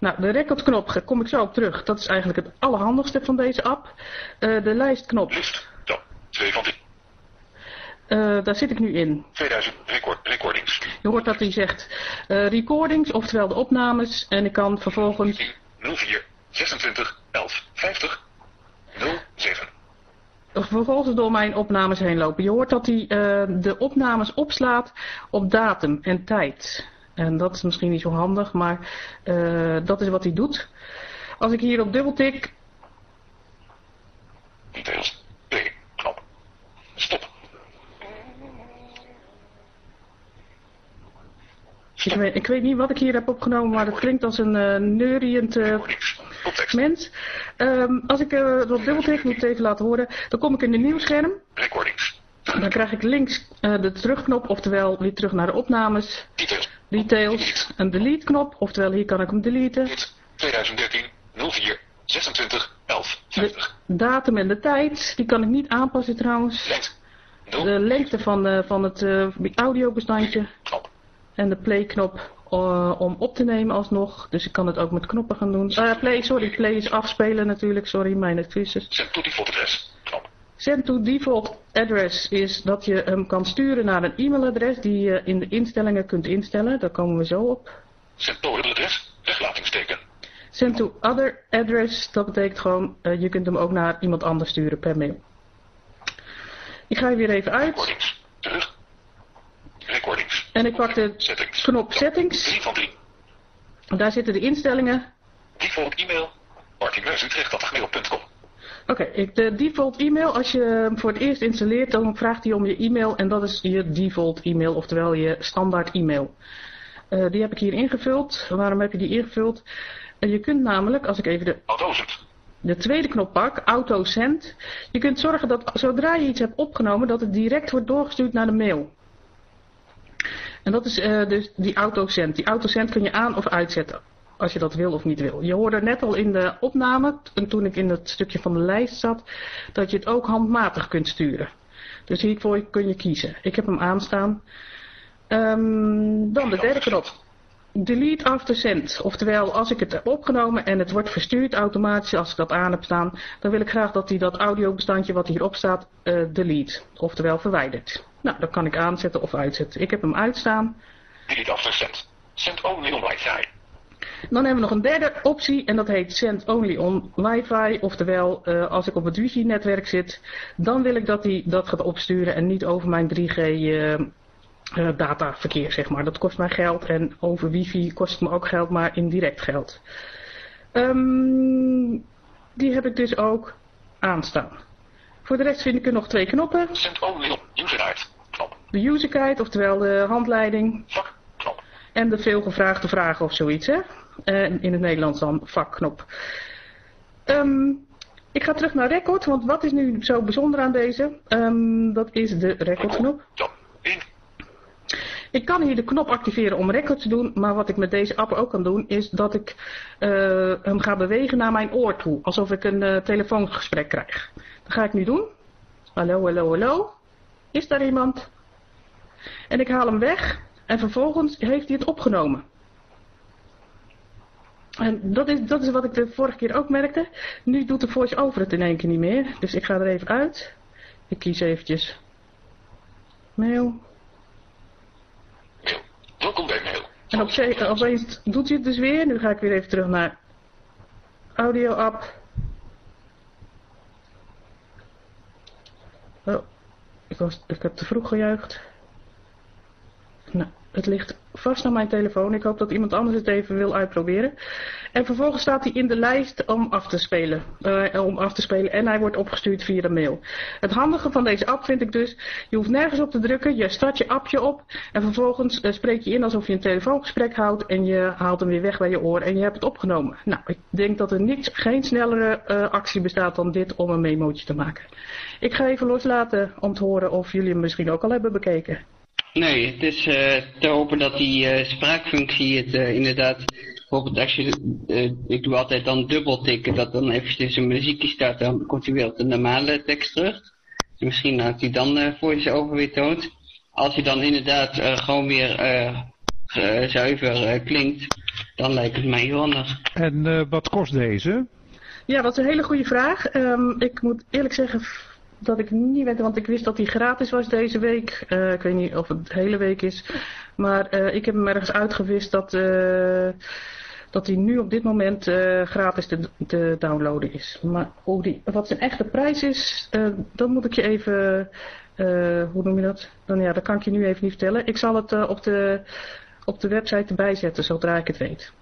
Nou, de recordknop, kom ik zo op terug. Dat is eigenlijk het allerhandigste van deze app. de lijstknop. List. Twee van Eh, daar zit ik nu in. 2000 record, recordings. Je hoort dat hij zegt eh, recordings, oftewel de opnames. En ik kan vervolgens 04 26 11 50 07. vervolgens door mijn opnames heen lopen. Je hoort dat hij eh, de opnames opslaat op datum en tijd. En dat is misschien niet zo handig, maar dat is wat hij doet. Als ik hier op dubbeltik, Details. Play. Knop. Stop. Ik weet, ik weet niet wat ik hier heb opgenomen, maar het klinkt als een eh neuriënd eh, mens. Ehm, als ik eh, erop dubbeltik, moet even laten horen, dan kom ik in de nieuwscherm. Recordings. Dan krijg ik links de terugknop, oftewel weer terug naar de opnames. Details. Details, een delete knop, oftewel hier kan ik hem deleten. Dit 2013 04 26 11 De 50. datum en de tijd, die kan ik niet aanpassen trouwens. Lengte. 0. De lengte van, van het audiobestandje. En de play knop eh, om op te nemen alsnog. Dus ik kan het ook met knoppen gaan doen. Eh, play, sorry, play is afspelen natuurlijk, sorry, mijn excuses. Send to default adres. Knop. Send to default address is dat je hem kan sturen naar een e-mailadres die je in de instellingen kunt instellen. Daar komen we zo op. Send to adres. Weglatingsteken. Send to other address, dat betekent gewoon, eh, je kunt hem ook naar iemand anders sturen per mail. Ik ga er weer even uit Recordings. Terug. Recordings. En ik pak de Settings. knop settings. 3 van 3. Daar zitten de instellingen. Default e-mail. Oké, ik de default e-mail, als je hem voor het eerst installeert, dan vraagt hij om je e-mail en dat is je default e-mail, oftewel je standaard e-mail. Eh, die heb ik hier ingevuld. Waarom heb je die ingevuld? Eh, je kunt namelijk, als ik even de de tweede knop pak, auto send. Je kunt zorgen dat zodra je iets hebt opgenomen, dat het direct wordt doorgestuurd naar de mail. En dat is dus die auto send. Die auto send kun je aan of uitzetten. Als je dat wil of niet wil. Je hoorde net al in de opname, en toen ik in het stukje van de lijst zat, dat je het ook handmatig kunt sturen. Dus hiervoor kun je kiezen. Ik heb hem aanstaan. Ehm, dan de derde knop. Delete after send. Oftewel, als ik het heb opgenomen en het wordt verstuurd automatisch als ik dat aan heb staan, dan wil ik graag dat hij dat audiobestandje wat hierop staat eh, delete. Oftewel verwijdert. Nou, dat kan ik aanzetten of uitzetten. Ik heb hem uitstaan. Delete after send. Send only on wifi. Dan hebben we nog een derde optie en dat heet Send Only on Wi-Fi. Oftewel, eh, als ik op het wifi-netwerk zit, dan wil ik dat hij dat gaat opsturen en niet over mijn 3G eh, eh, dataverkeer, zeg maar. Dat kost mij geld en over wifi kost het me ook geld, maar indirect geld. Ehm, die heb ik dus ook aanstaan. Voor de rest vind ik er nog twee knoppen. Send only on user guide. Knop. De user guide, oftewel de handleiding. Vak. Knop. En de veelgevraagde vragen of zoiets, hè? En in het Nederlands dan vakknop. Ehm, ik ga terug naar record, want wat is nu zo bijzonder aan deze? Ehm, dat is de recordknop. Dan. 1. Ik kan hier de knop activeren om record te doen, maar wat ik met deze app ook kan doen, is dat ik eh, hem ga bewegen naar mijn oor toe. Alsof ik een eh, telefoongesprek krijg. Ga ik nu doen. Hallo, hallo, hallo. Is daar iemand? En ik haal hem weg en vervolgens heeft hij het opgenomen. En dat is, dat is wat ik de vorige keer ook merkte. Nu doet de voice-over het in één keer niet meer. Dus ik ga er even uit. Ik kies eventjes mail. Welkom bij mail. En opeens doet hij het dus weer. Nu ga ik weer even terug naar audio Oh, ik, was, ik heb te vroeg gejuicht. Nou, het ligt vast aan mijn telefoon. Ik hoop dat iemand anders het even wil uitproberen. En vervolgens staat hij in de lijst om af te spelen. Eh, om af te spelen en hij wordt opgestuurd via de mail. Het handige van deze app vind ik dus, je hoeft nergens op te drukken. Je start je appje op en vervolgens eh, spreek je in alsof je een telefoongesprek houdt. En je haalt hem weer weg bij je oor en je hebt het opgenomen. Nou, ik denk dat er niets, geen snellere eh, actie bestaat dan dit om een memootje te maken. Ik ga even loslaten om te horen of jullie hem misschien ook al hebben bekeken. Nee, het is eh, te hopen dat die eh, spraakfunctie het eh, inderdaad, bijvoorbeeld als je, ik doe altijd dan dubbel tikken, dat dan eventjes een muziekje staat, dan komt hij weer op de normale tekst terug. Dus misschien houdt hij dan eh voice over weer toont. Als hij dan inderdaad eh, gewoon weer zuiver eh, klinkt, dan lijkt het mij heel handig. En eh, wat kost deze? Ja, dat is een hele goede vraag. Ehm, ik moet eerlijk zeggen, dat ik niet weet, want ik wist dat hij gratis was deze week. Eh, ik weet niet of het de hele week is. Maar eh, ik heb hem ergens uitgewist dat, eh, dat hij nu op dit moment gratis te, te downloaden is. Maar hoe die, wat zijn echte prijs is, dat moet ik je even... hoe noem je dat? Dan, ja, dat kan ik je nu even niet vertellen. Ik zal het op, de, op de website erbij zetten zodra ik het weet.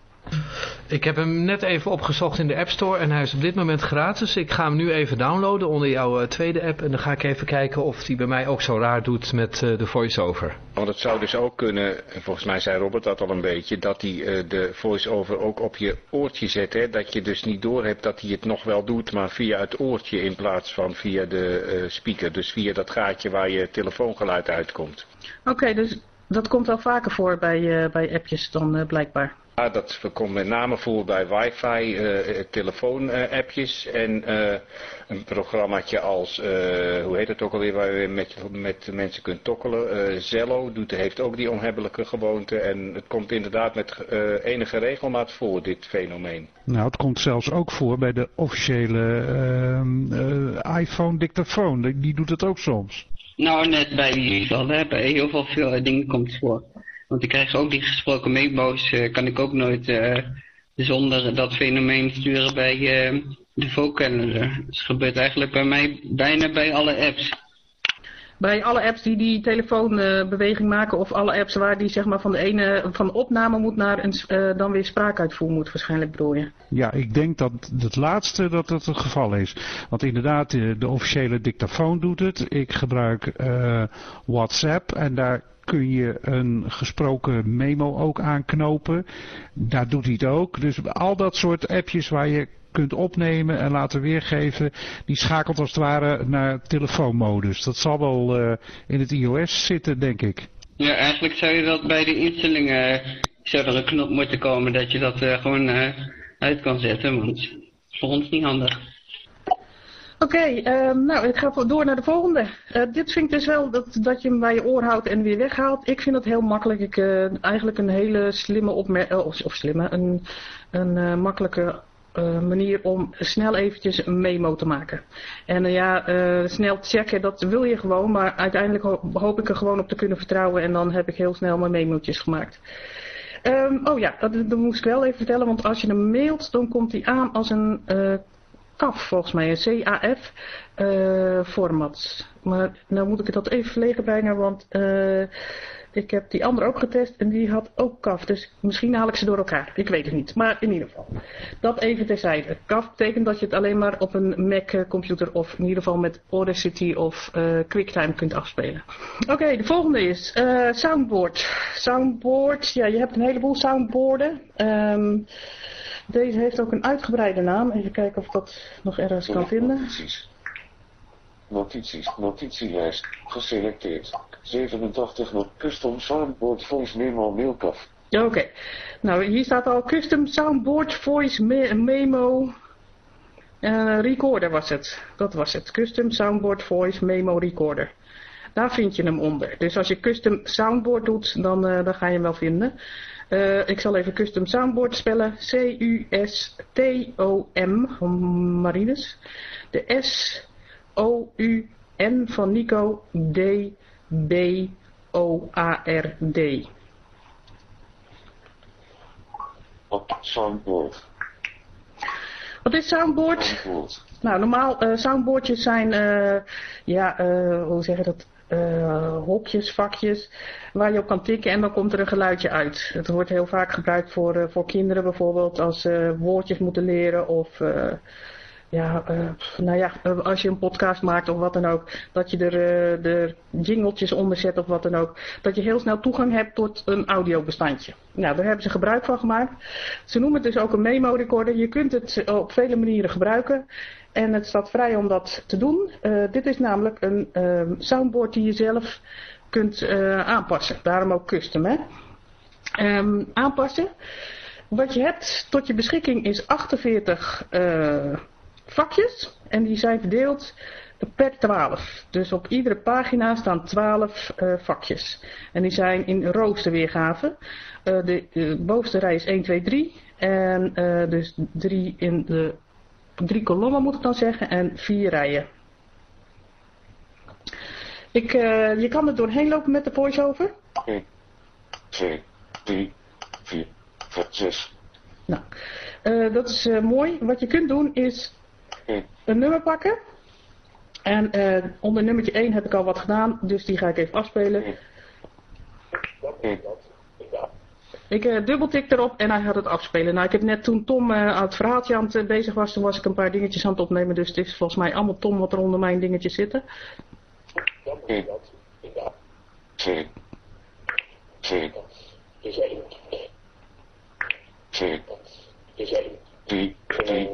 Ik heb hem net even opgezocht in de App Store en hij is op dit moment gratis. Ik ga hem nu even downloaden onder jouw eh, tweede app en dan ga ik even kijken of hij bij mij ook zo raar doet met eh, de voice-over. Want het zou dus ook kunnen, en volgens mij zei Robert dat al een beetje, dat hij eh, de voice-over ook op je oortje zet. Hè? Dat je dus niet doorhebt dat hij het nog wel doet, maar via het oortje in plaats van via de eh, speaker. Dus via dat gaatje waar je telefoongeluid uitkomt. Oké, dus dat komt wel vaker voor bij, eh, bij appjes dan eh, blijkbaar. Ja, dat komt met name voor bij wifi, eh telefoon-appjes en eh, een programmaatje als, eh, hoe heet het ook alweer, waar je met, met mensen kunt tokkelen. Eh, Zello doet, heeft ook die onhebbelijke gewoonte en het komt inderdaad met eh, enige regelmaat voor, dit fenomeen. Nou, het komt zelfs ook voor bij de officiële ehm, eh, iPhone-dictafoon. Die- Die doet het ook soms. Nou, net bij die hè, bij heel veel, veel dingen komt het voor. Want ik krijg ook die gesproken memo's, eh, kan ik ook nooit eh, zonder dat fenomeen sturen bij eh, de vocalender. Dus het gebeurt eigenlijk bij mij bijna bij alle apps. Bij alle apps die die telefoonbeweging maken of alle apps waar die zeg maar van de ene van opname moet naar een, eh, dan weer spraakuitvoer moet waarschijnlijk je. Ja, ik denk dat het laatste dat het het geval is. Want inderdaad, de, de officiële dictafoon doet het. Ik gebruik eh, WhatsApp en daar kun je een gesproken memo ook aanknopen. Daar doet hij het ook. Dus al dat soort appjes waar je kunt opnemen en laten weergeven, die schakelt als het ware naar telefoonmodus. Dat zal wel eh, in het iOS zitten, denk ik. Ja, eigenlijk zou je dat bij de instellingen, eh, zou er een knop moeten komen dat je dat eh, gewoon eh, uit kan zetten, want het is voor ons niet handig. Oké, ehm, nou ik ga voor- door naar de volgende. Eh, dit vind ik dus wel dat, dat je hem bij je oor houdt en weer weghaalt. Ik vind dat heel makkelijk. Ik, eh, eigenlijk een hele slimme opmerking, of, of slimme, een, een eh, makkelijke manier om snel eventjes een memo te maken. En eh, ja, eh, snel checken, dat wil je gewoon, maar uiteindelijk ho- hoop ik er gewoon op te kunnen vertrouwen en dan heb ik heel snel mijn memootjes gemaakt. Ehm, oh ja, dat, dat moest ik wel even vertellen, want als je hem mailt, dan komt hij aan als een eh CAF volgens mij, een CAF eh, format. Maar nou moet ik het dat even verlegen bijna, want eh, ik heb die andere ook getest en die had ook CAF. Dus misschien haal ik ze door elkaar. Ik weet het niet, maar in ieder geval. Dat even terzijde. CAF betekent dat je het alleen maar op een Mac eh, computer of in ieder geval met Audacity of eh, QuickTime kunt afspelen. Oké, de volgende is eh, Soundboard. Soundboard, ja je hebt een heleboel soundboarden. Ehm deze heeft ook een uitgebreide naam. Even kijken of ik dat nog ergens kan vinden. Notities. Notities. Notitielijst. Geselecteerd. 87 not custom soundboard voice memo mailkaf. Oké. Nou, hier staat al Custom Soundboard Voice me- Memo eh, Recorder was het. Dat was het. Custom Soundboard Voice Memo Recorder. Daar vind je hem onder. Dus als je Custom Soundboard doet, dan, eh, dan ga je hem wel vinden. Eh, ik zal even Custom Soundboard spellen. C-U-S-T-O-M van Marinus. De S-O-U-N van Nico. D-B-O-A-R-D. Op soundboard. Wat is Soundboard? Soundboard. Nou, normaal eh soundboardjes zijn, eh, ja, eh, hoe zeg je dat, hokjes, vakjes, waar je op kan tikken en dan komt er een geluidje uit. Het wordt heel vaak gebruikt voor, voor kinderen bijvoorbeeld, als ze woordjes moeten leren of, ja, eh, nou ja, eh, als je een podcast maakt of wat dan ook, dat je er eh, de jingletjes onder zet of wat dan ook, dat je heel snel toegang hebt tot een audiobestandje. Nou, daar hebben ze gebruik van gemaakt. Ze noemen het dus ook een memo recorder. Je kunt het op vele manieren gebruiken. En het staat vrij om dat te doen. Dit is namelijk een ehm, soundboard die je zelf kunt aanpassen. Daarom ook custom, hè. Ehm, aanpassen. Wat je hebt tot je beschikking is 48 eh, vakjes. En die zijn verdeeld per 12. Dus op iedere pagina staan 12 eh, vakjes. En die zijn in roosterweergave. Eh de, de bovenste rij is 1, 2, 3. En eh, dus drie in de drie kolommen moet ik dan zeggen. En vier rijen. Ik, eh, je kan er doorheen lopen met de voice-over. 1, 2, 3, 4, 5, 6, Nou, eh, dat is eh, mooi. Wat je kunt doen is 1, een nummer pakken. En eh, onder nummertje 1 heb ik al wat gedaan, dus die ga ik even afspelen. 1, Ik eh, dubbeltik erop en hij gaat het afspelen. Nou, ik heb net toen Tom eh, aan het verhaaltje aan het eh, bezig was, toen was ik een paar dingetjes aan het opnemen. Dus het is volgens mij allemaal Tom wat er onder mijn dingetjes zitten. 1, 2, 2, 2, 3, 3,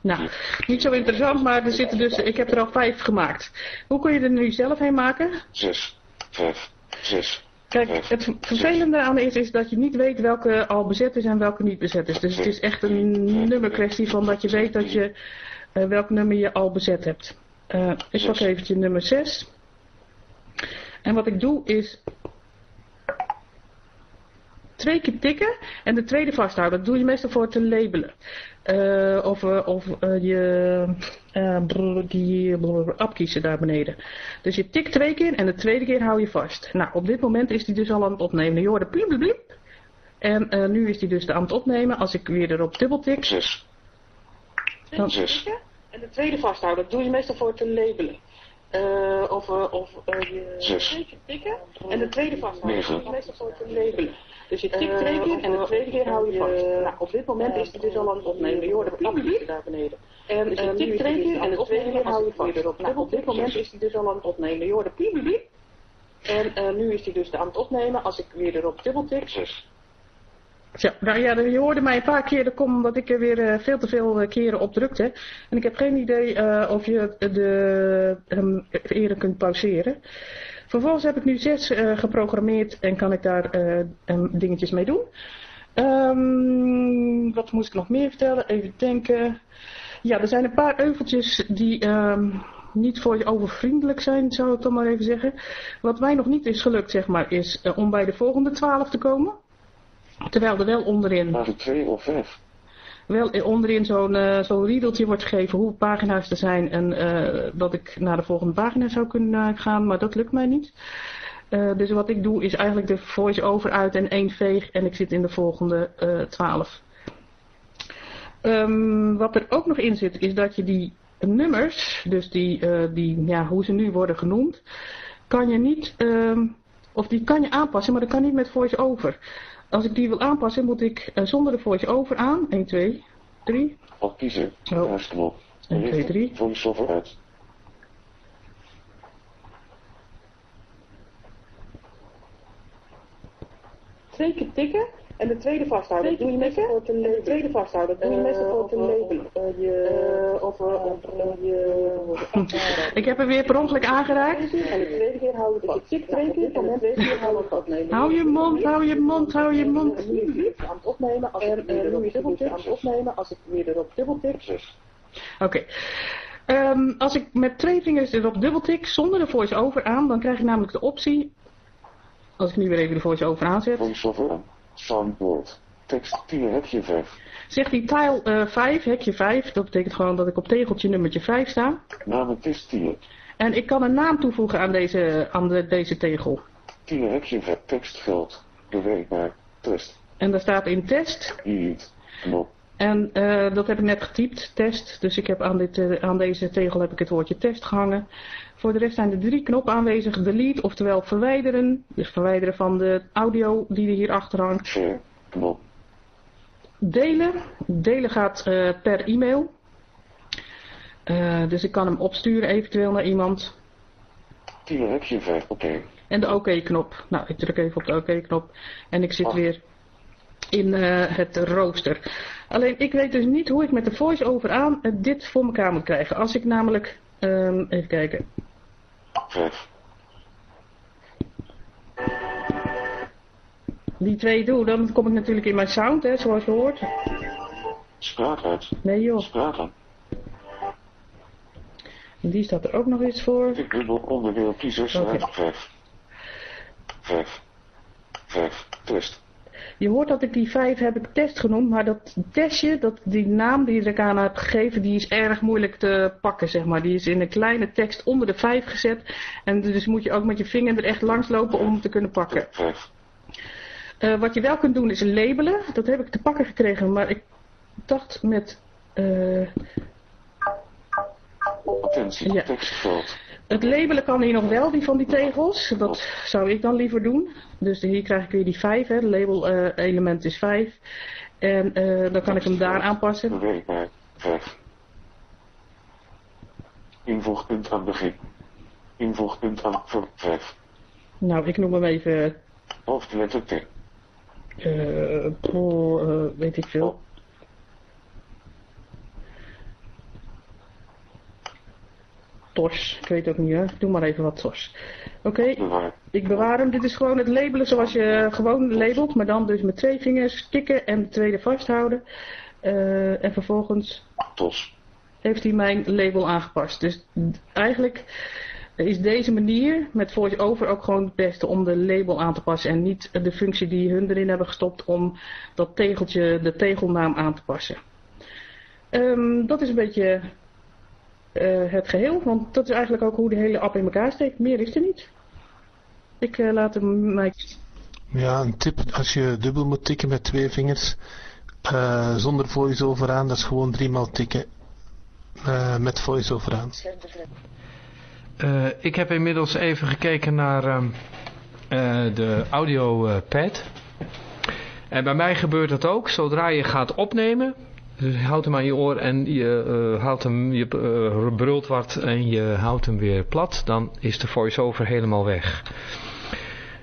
Nou, niet zo interessant, maar er zitten dus, ik heb er al vijf gemaakt. Hoe kun je er nu zelf heen maken? 6, 5, 6, Kijk, het vervelende aan is, is dat je niet weet welke al bezet is en welke niet bezet is. Dus het is echt een nummerkwestie van dat je weet dat je eh, welk nummer je al bezet hebt. Eh, ik pak eventjes nummer 6. En wat ik doe is twee keer tikken en de tweede vasthouden. Dat doe je meestal voor te labelen. Eh, of eh, of eh, je brr, die daar beneden. Dus je tikt twee keer en de tweede keer hou je vast. Nou, op dit moment is die dus al aan het opnemen. Je bliep, bliep. En nu is die dus aan het opnemen. Als ik weer erop dubbeltik, 6, dan 6, en de tweede vasthouden. Dat doe je meestal voor te labelen. Of eh, of eh, je Zes. twee keer tikken en de tweede vasthouden. Negen. Dat doe je meestal voor te labelen. Dus je tikt twee keer en de tweede keer hou je vast. Nou, op dit moment is die dus al aan het opnemen. Je hoort appje daar beneden. En dus je tikt twee keer en de tweede keer hou je vast. Nou, op dit moment is die dus al aan het opnemen. Je hoort een piep. En eh, nu is die dus aan het opnemen. Als ik weer erop dubbeltik, 6, Zo, nou ja, je hoorde mij een paar keer, dat komt omdat ik er weer eh, veel te veel eh, keren op drukte. En ik heb geen idee eh, of je de hem eerder kunt pauzeren. Vervolgens heb ik nu zes eh, geprogrammeerd en kan ik daar eh, dingetjes mee doen. Ehm, wat moest ik nog meer vertellen? Even denken. Ja, er zijn een paar euveltjes die ehm, niet voor je overvriendelijk zijn, zou ik dan maar even zeggen. Wat mij nog niet is gelukt, zeg maar, is eh, om bij de volgende 12 te komen. Terwijl er wel onderin, Haven 2 of 5, wel onderin zo'n eh, zo'n riedeltje wordt gegeven hoe pagina's er zijn en eh, dat ik naar de volgende pagina zou kunnen eh, gaan, maar dat lukt mij niet. Eh, dus wat ik doe is eigenlijk de voice-over uit en één veeg en ik zit in de volgende eh 12. Ehm, wat er ook nog in zit is dat je die nummers, dus die, eh, die ja, hoe ze nu worden genoemd, kan je niet, ehm, of die kan je aanpassen, maar dat kan niet met voice-over. Als ik die wil aanpassen, moet ik eh, zonder de voice-over aan, 1, 2, 3, al kiezen, Oh. huisknop, 1, 2, 3. voice-over uit, Twee keer tikken en de tweede vasthouden. Doe je meestal voor. De tweede vasthouden. Doe je meestal voor te labelen. Of je... Ik heb er weer per ongeluk aangeraakt. En de tweede keer hou je vast. Dus ik tik twee keer en de tweede keer hou je vast. Hou je mond, hou je mond, hou je mond. aan het opnemen. Als en nu is dubbeltik aan het opnemen. Als ik weer erop dubbeltik. 6, Oké. Ehm, als ik met twee vingers erop dubbeltik zonder de voice-over aan, dan krijg je namelijk de optie. Als ik nu weer even de voice-over aanzet. voice-over aan, soundboard, tekst 10 hekje 5, Zegt die tile eh 5, hekje 5. Dat betekent gewoon dat ik op tegeltje nummertje 5 sta. test 10, En ik kan een naam toevoegen aan deze, aan de, deze tegel. 10 hekje 5, tekstveld, bewerkbaar, test, En daar staat in test. delete, knop, En eh, dat heb ik net getypt, test. Dus ik heb aan, dit, eh, aan deze tegel heb ik het woordje test gehangen. Voor de rest zijn er drie knoppen aanwezig. Delete, oftewel verwijderen. Dus verwijderen van de audio die er hier achter hangt. Delen. Delen gaat eh, per e-mail. Dus ik kan hem opsturen eventueel naar iemand. 10 hekje 5, oké, En de OK-knop. Nou, ik druk even op de OK-knop. En ik zit weer in eh, het rooster. Alleen, ik weet dus niet hoe ik met de voice-over aan eh, dit voor elkaar moet krijgen. Als ik namelijk... ehm, even kijken. 5, Die twee doe, dan kom ik natuurlijk in mijn sound, hè, zoals je hoort. spraak uit, Nee joh, spraak aan, die staat er ook nog eens voor. ik dubbel onderdeel kiezers uit 5, 5, 5, test, Je hoort dat ik die vijf heb ik test genoemd, maar dat testje, dat, die naam die ik aan heb gegeven, die is erg moeilijk te pakken, zeg maar. Die is in een kleine tekst onder de vijf gezet. En dus moet je ook met je vinger er echt langs lopen om hem te kunnen pakken. Eh, wat je wel kunt doen is labelen. Dat heb ik te pakken gekregen, maar ik dacht met... eh, Attentie, Ja. tekstveld. Het labelen kan hier nog wel, die van die tegels. Dat zou ik dan liever doen. Dus hier krijg ik weer die 5, hè. Het label eh, element is 5. En eh, dan kan ik hem daar aanpassen. Bewerkbaar. Vijf. Invoegpunt aan begin. Invoegpunt aan voor vijf. Nou, ik noem hem even, Hoofdletter T. eh, pro, eh, weet ik veel. Tors, ik weet ook niet, hè. Doe maar even wat Tors. Oké, ik bewaar hem. Dit is gewoon het labelen zoals je gewoon labelt, maar dan dus met twee vingers tikken en de tweede vasthouden. Eh, en vervolgens Tos. heeft hij mijn label aangepast. Dus eigenlijk is deze manier met voice-over ook gewoon het beste om de label aan te passen. En niet de functie die hun erin hebben gestopt om dat tegeltje, de tegelnaam aan te passen. Ehm, dat is een beetje eh, het geheel, want dat is eigenlijk ook hoe de hele app in elkaar steekt. Meer is er niet. Ik eh, laat hem mij... Ja, een tip, als je dubbel moet tikken met twee vingers, eh, zonder voice-over aan, dat is gewoon driemaal tikken eh, met voice-over aan. Eh, ik heb inmiddels even gekeken naar ehm, eh, de audiopad. En bij mij gebeurt dat ook. Zodra je gaat opnemen, dus je houdt hem aan je oor en je, eh, houdt hem, je eh, brult wat en je houdt hem weer plat, dan is de voice-over helemaal weg.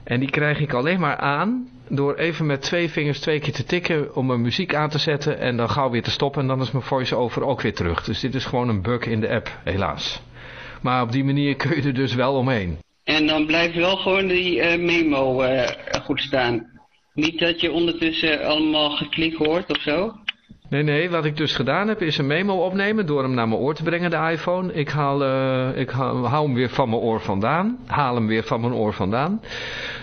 En die krijg ik alleen maar aan door even met twee vingers twee keer te tikken om mijn muziek aan te zetten en dan gauw weer te stoppen en dan is mijn voice-over ook weer terug. Dus dit is gewoon een bug in de app, helaas. Maar op die manier kun je er dus wel omheen. En dan blijft wel gewoon die eh, memo goed staan. Niet dat je ondertussen allemaal geklik hoort of zo. Nee, nee, wat ik dus gedaan heb is een memo opnemen door hem naar mijn oor te brengen, de iPhone. Ik, haal, eh, ik haal, hou hem weer van mijn oor vandaan, haal hem weer van mijn oor vandaan.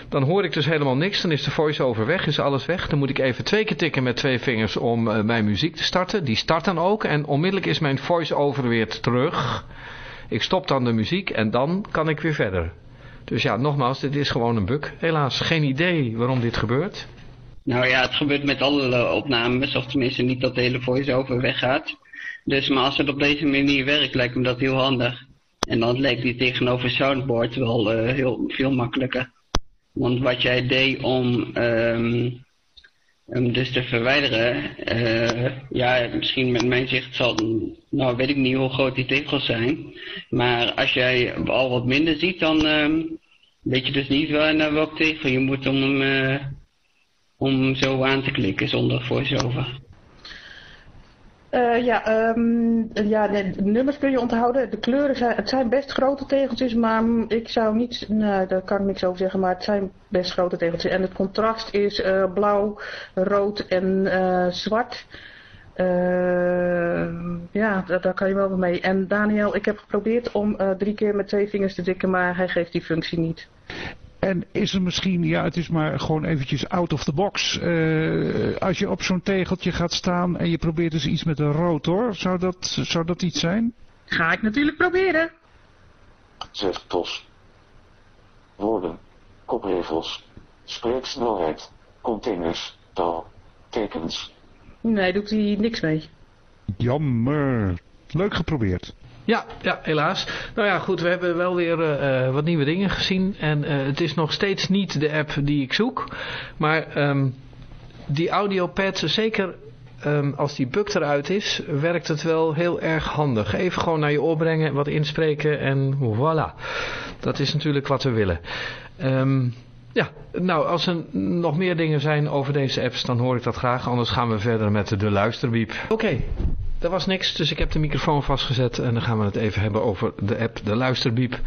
Dan hoor ik dus helemaal niks, dan is de voice-over weg, is alles weg. Dan moet ik even twee keer tikken met twee vingers om eh, mijn muziek te starten. Die start dan ook en onmiddellijk is mijn voice-over weer terug. Ik stop dan de muziek en dan kan ik weer verder. Dus ja, nogmaals, dit is gewoon een bug. Helaas, geen idee waarom dit gebeurt. Nou ja, het gebeurt met alle opnames, of tenminste niet dat de hele voice-over weggaat. Dus, maar als het op deze manier werkt, lijkt me dat heel handig. En dan lijkt die tegenover Soundboard wel eh, heel veel makkelijker. Want wat jij deed om ehm, hem dus te verwijderen, eh, ja, misschien met mijn zicht zal, nou weet ik niet hoe groot die tegels zijn. Maar als jij al wat minder ziet, dan ehm, weet je dus niet waar, naar welk tegel je moet om hem... eh, om zo aan te klikken zonder voice-over. Eh, ja, ehm, ja de, nummers kun je onthouden. De kleuren zijn, het zijn best grote tegeltjes, maar ik zou niet, nou, daar kan ik niks over zeggen, maar het zijn best grote tegeltjes. En het contrast is eh, blauw, rood en eh, zwart. Eh, ja, daar, kan je wel mee. En Daniel, ik heb geprobeerd om drie keer met twee vingers te tikken, maar hij geeft die functie niet. En is er misschien, ja het is maar gewoon eventjes out of the box. eh, als je op zo'n tegeltje gaat staan en je probeert dus iets met een rotor, zou dat, zou dat iets zijn? Ga ik natuurlijk proberen. Zet tos. Woorden. Kopregels. Spreeksnelheid. Containers. Taal. Tekens. Nee, doet hij niks mee. Jammer. Leuk geprobeerd. Ja, ja, helaas. Nou ja, goed, we hebben wel weer eh, eh, wat nieuwe dingen gezien. En eh, het is nog steeds niet de app die ik zoek. Maar ehm, die audiopad, zeker ehm, als die bug eruit is, werkt het wel heel erg handig. Even gewoon naar je oor brengen, wat inspreken en voilà. Dat is natuurlijk wat we willen. Ehm, ja, nou, als er nog meer dingen zijn over deze apps, dan hoor ik dat graag. Anders gaan we verder met de luisterbiep. Oké, er was niks, dus ik heb de microfoon vastgezet en dan gaan we het even hebben over de app, de luisterbiep.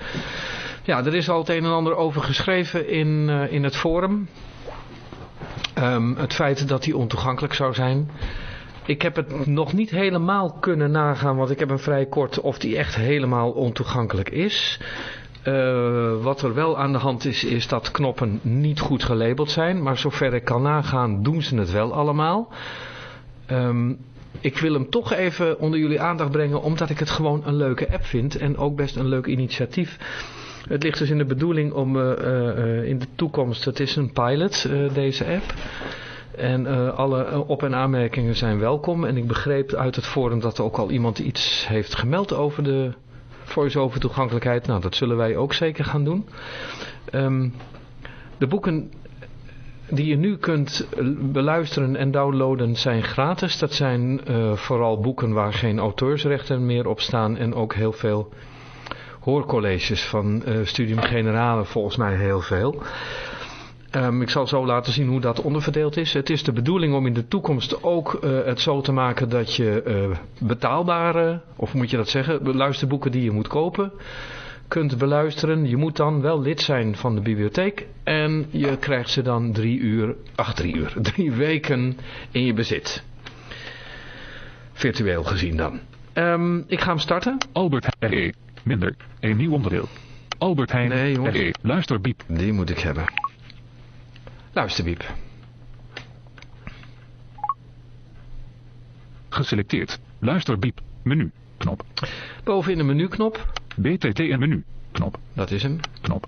Ja, er is al het een en ander over geschreven in, eh, in het forum. Ehm, het feit dat die ontoegankelijk zou zijn. Ik heb het nog niet helemaal kunnen nagaan, want ik heb een vrij kort of die echt helemaal ontoegankelijk is. Eh, wat er wel aan de hand is, is dat knoppen niet goed gelabeld zijn. Maar zover ik kan nagaan, doen ze het wel allemaal. Ehm, ik wil hem toch even onder jullie aandacht brengen, omdat ik het gewoon een leuke app vind. En ook best een leuk initiatief. Het ligt dus in de bedoeling om uh, uh, in de toekomst, het is een pilot, deze app. En alle op- en aanmerkingen zijn welkom. En ik begreep uit het forum dat er ook al iemand iets heeft gemeld over de voice-over toegankelijkheid. Nou, dat zullen wij ook zeker gaan doen. Um, de boeken die je nu kunt beluisteren en downloaden zijn gratis. Dat zijn uh, vooral boeken waar geen auteursrechten meer op staan en ook heel veel hoorcolleges van uh, Studium Generale, volgens mij heel veel. Um, ik zal zo laten zien hoe dat onderverdeeld is. Het is de bedoeling om in de toekomst ook uh, het zo te maken dat je betaalbare, of moet je dat zeggen, luisterboeken die je moet kopen, kunt beluisteren. Je moet dan wel lid zijn van de bibliotheek en je krijgt ze dan drie uur, ach drie uur, drie weken in je bezit. Virtueel gezien dan. Um, ik ga hem starten. Albert E. Minder. Een nieuw onderdeel. Albert Heijn. Nee. E. Luisterbiep. Die moet ik hebben. Luisterbiep. Geselecteerd. Luisterbiep. Menu. Knop. Bovenin de menuknop. BTT en menu. Knop. Dat is hem. Knop.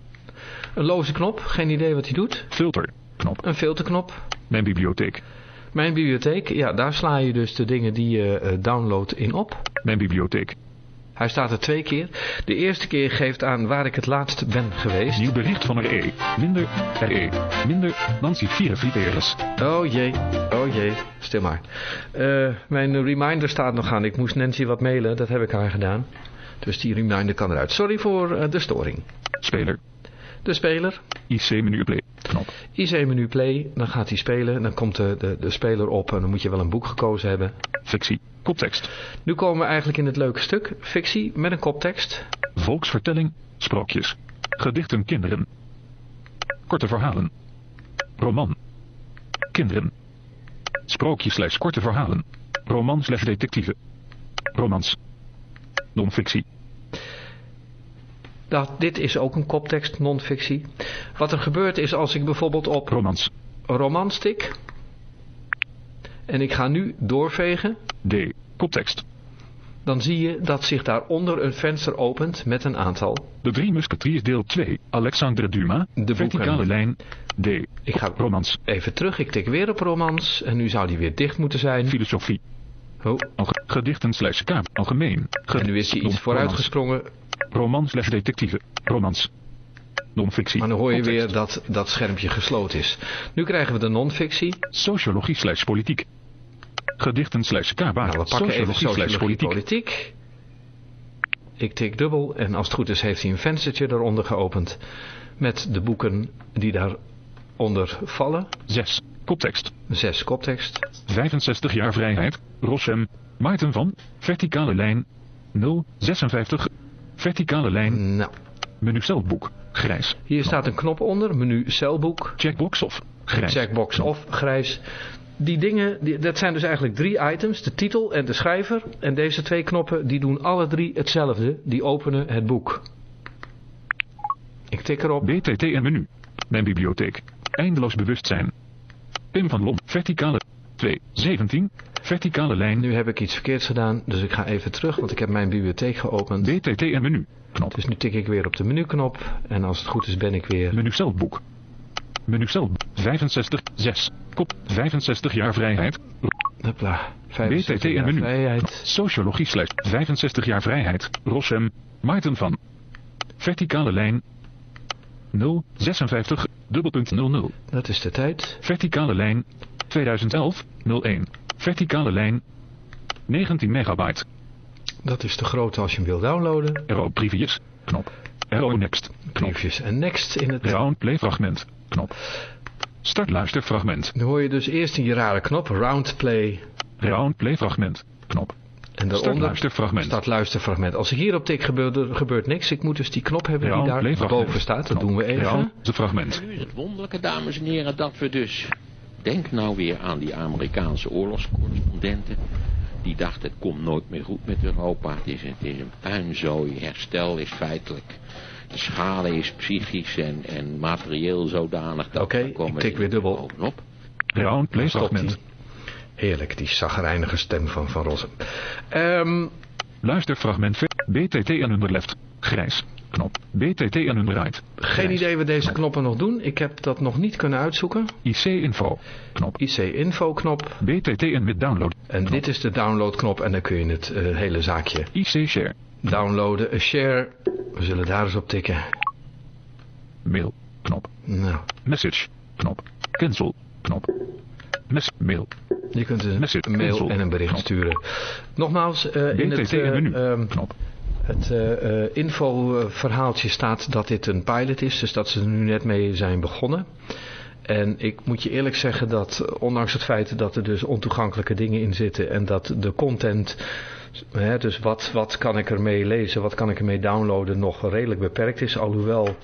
Een loze knop. Geen idee wat hij doet. Filter. Knop. Een filterknop. Mijn bibliotheek. Mijn bibliotheek. Ja, daar sla je dus de dingen die je uh, downloadt in op. Mijn bibliotheek. Hij staat er twee keer. De eerste keer geeft aan waar ik het laatst ben geweest. Nieuw bericht van RE. Minder RE. Minder Nancy Viervlieteris. Oh jee. Oh jee. Stil maar. Uh, mijn reminder staat nog aan. Ik moest Nancy wat mailen. Dat heb ik haar gedaan. Dus die reminder kan eruit. Sorry voor uh, de storing. Speler. De speler. IC menu play. Knop. IC menu play. Dan gaat hij spelen. Dan komt de, de, de speler op. En dan moet je wel een boek gekozen hebben. Fictie. Koptekst. Nu komen we eigenlijk in het leuke stuk. Fictie met een koptekst. Volksvertelling. Sprookjes. Gedichten kinderen. Korte verhalen. Roman. Kinderen. Sprookjes slash korte verhalen. Roman slash detectieve. Romans. Non-fictie. Dat, dit is ook een koptekst, non-fictie. Wat er gebeurt is als ik bijvoorbeeld op Romans. romans tik. En ik ga nu doorvegen. D. Koptekst. Dan zie je dat zich daaronder een venster opent met een aantal. De Drie Musketeers deel 2. Alexandre Dumas. De Verticale boeken. lijn. D. Ik ga Romans. even terug. Ik tik weer op romans. En nu zou die weer dicht moeten zijn. Filosofie. Oh. Gedichten slash kaap. Algemeen. En nu is hij iets vooruitgesprongen. Roman slash detectieve. Romans. Non-fictie. Maar dan hoor je weer dat dat schermpje gesloten is. Nu krijgen we de non-fictie. Sociologie slash politiek. Gedichten slash kabaar. Nou, we pakken even Sociologie slash sociologie politiek. politiek. Ik tik dubbel en als het goed is heeft hij een venstertje eronder geopend. Met de boeken die daaronder vallen. 6. Koptekst. Zes koptekst. 65 jaar vrijheid. Rossem. Maarten van. Verticale lijn. 056. Verticale lijn. Nou, Menu celboek. Grijs. hier staat een knop onder. Menu celboek. Checkbox of. Grijs. Checkbox of grijs. Die dingen, die, dat zijn dus eigenlijk drie items. De titel en de schrijver. En deze twee knoppen, die doen alle drie hetzelfde. Die openen het boek. Ik tik erop. BTT en menu. Mijn bibliotheek. Eindeloos bewustzijn. Pim van Lom. Verticale. 2. 17. Verticale lijn. Nu heb ik iets verkeerds gedaan, dus ik ga even terug, want ik heb mijn bibliotheek geopend. BTT en menu. Knop. Dus nu tik ik weer op de menuknop en als het goed is ben ik weer... Menu celboek. Menu celboek. 65. 6. Kop. 65 jaar vrijheid. Hopla, 65 BTT en jaar menu. vrijheid. Sociologie slash 65 jaar vrijheid. Rossem. Maarten van. Verticale lijn. 056. Dubbelpunt 00. Dat is de tijd. Verticale lijn. 2011. 01. Verticale lijn. 19 megabyte. Dat is de grote als je hem wil downloaden. RO previous. Knop. RO next. Knop. En next in het... Round play fragment. Knop. Start luisterfragment. Nu hoor je dus eerst die rare knop, round play. Round play fragment. Knop. En daaronder luisterfragment. staat luisterfragment. Als ik hierop tik gebeurt, er gebeurt niks. Ik moet dus die knop hebben die daar boven staat. Dat Knop. doen we even. Round de fragment. Nu is het wonderlijke, dames en heren, dat we dus... Denk nou weer aan die Amerikaanse oorlogscorrespondenten. Die dachten, het komt nooit meer goed met Europa. Het is, het is een puinzooi. Herstel is feitelijk de schade is psychisch en, en materieel zodanig. dat Oké, komen ik tik er weer dubbel. bovenop. Round play Stopt fragment. hij. Heerlijk, die zagrijnige stem van Van Rossum. Ehm, Luisterfragment. BTT en under left. Grijs. Knop. BTT en under right. geen Grijs. idee wat deze knoppen nog doen. Ik heb dat nog niet kunnen uitzoeken. IC info. Knop. IC info knop. BTT en with download. En dit is de download knop en dan kun je het eh, hele zaakje IC share. downloaden. Een share. We zullen daar eens op tikken. Mail. Knop. Nou, Message. Knop. Cancel. Knop. Mes mail. je kunt een Message, mail cancel. en een bericht Knop. sturen. Nogmaals, eh, in het, en menu. eh, ehm, Knop. het eh, info-verhaaltje staat dat dit een pilot is. Dus dat ze er nu net mee zijn begonnen. En ik moet je eerlijk zeggen dat ondanks het feit dat er dus ontoegankelijke dingen in zitten en dat de content, hè, dus wat, wat kan ik ermee lezen, wat kan ik ermee downloaden, nog redelijk beperkt is. Alhoewel,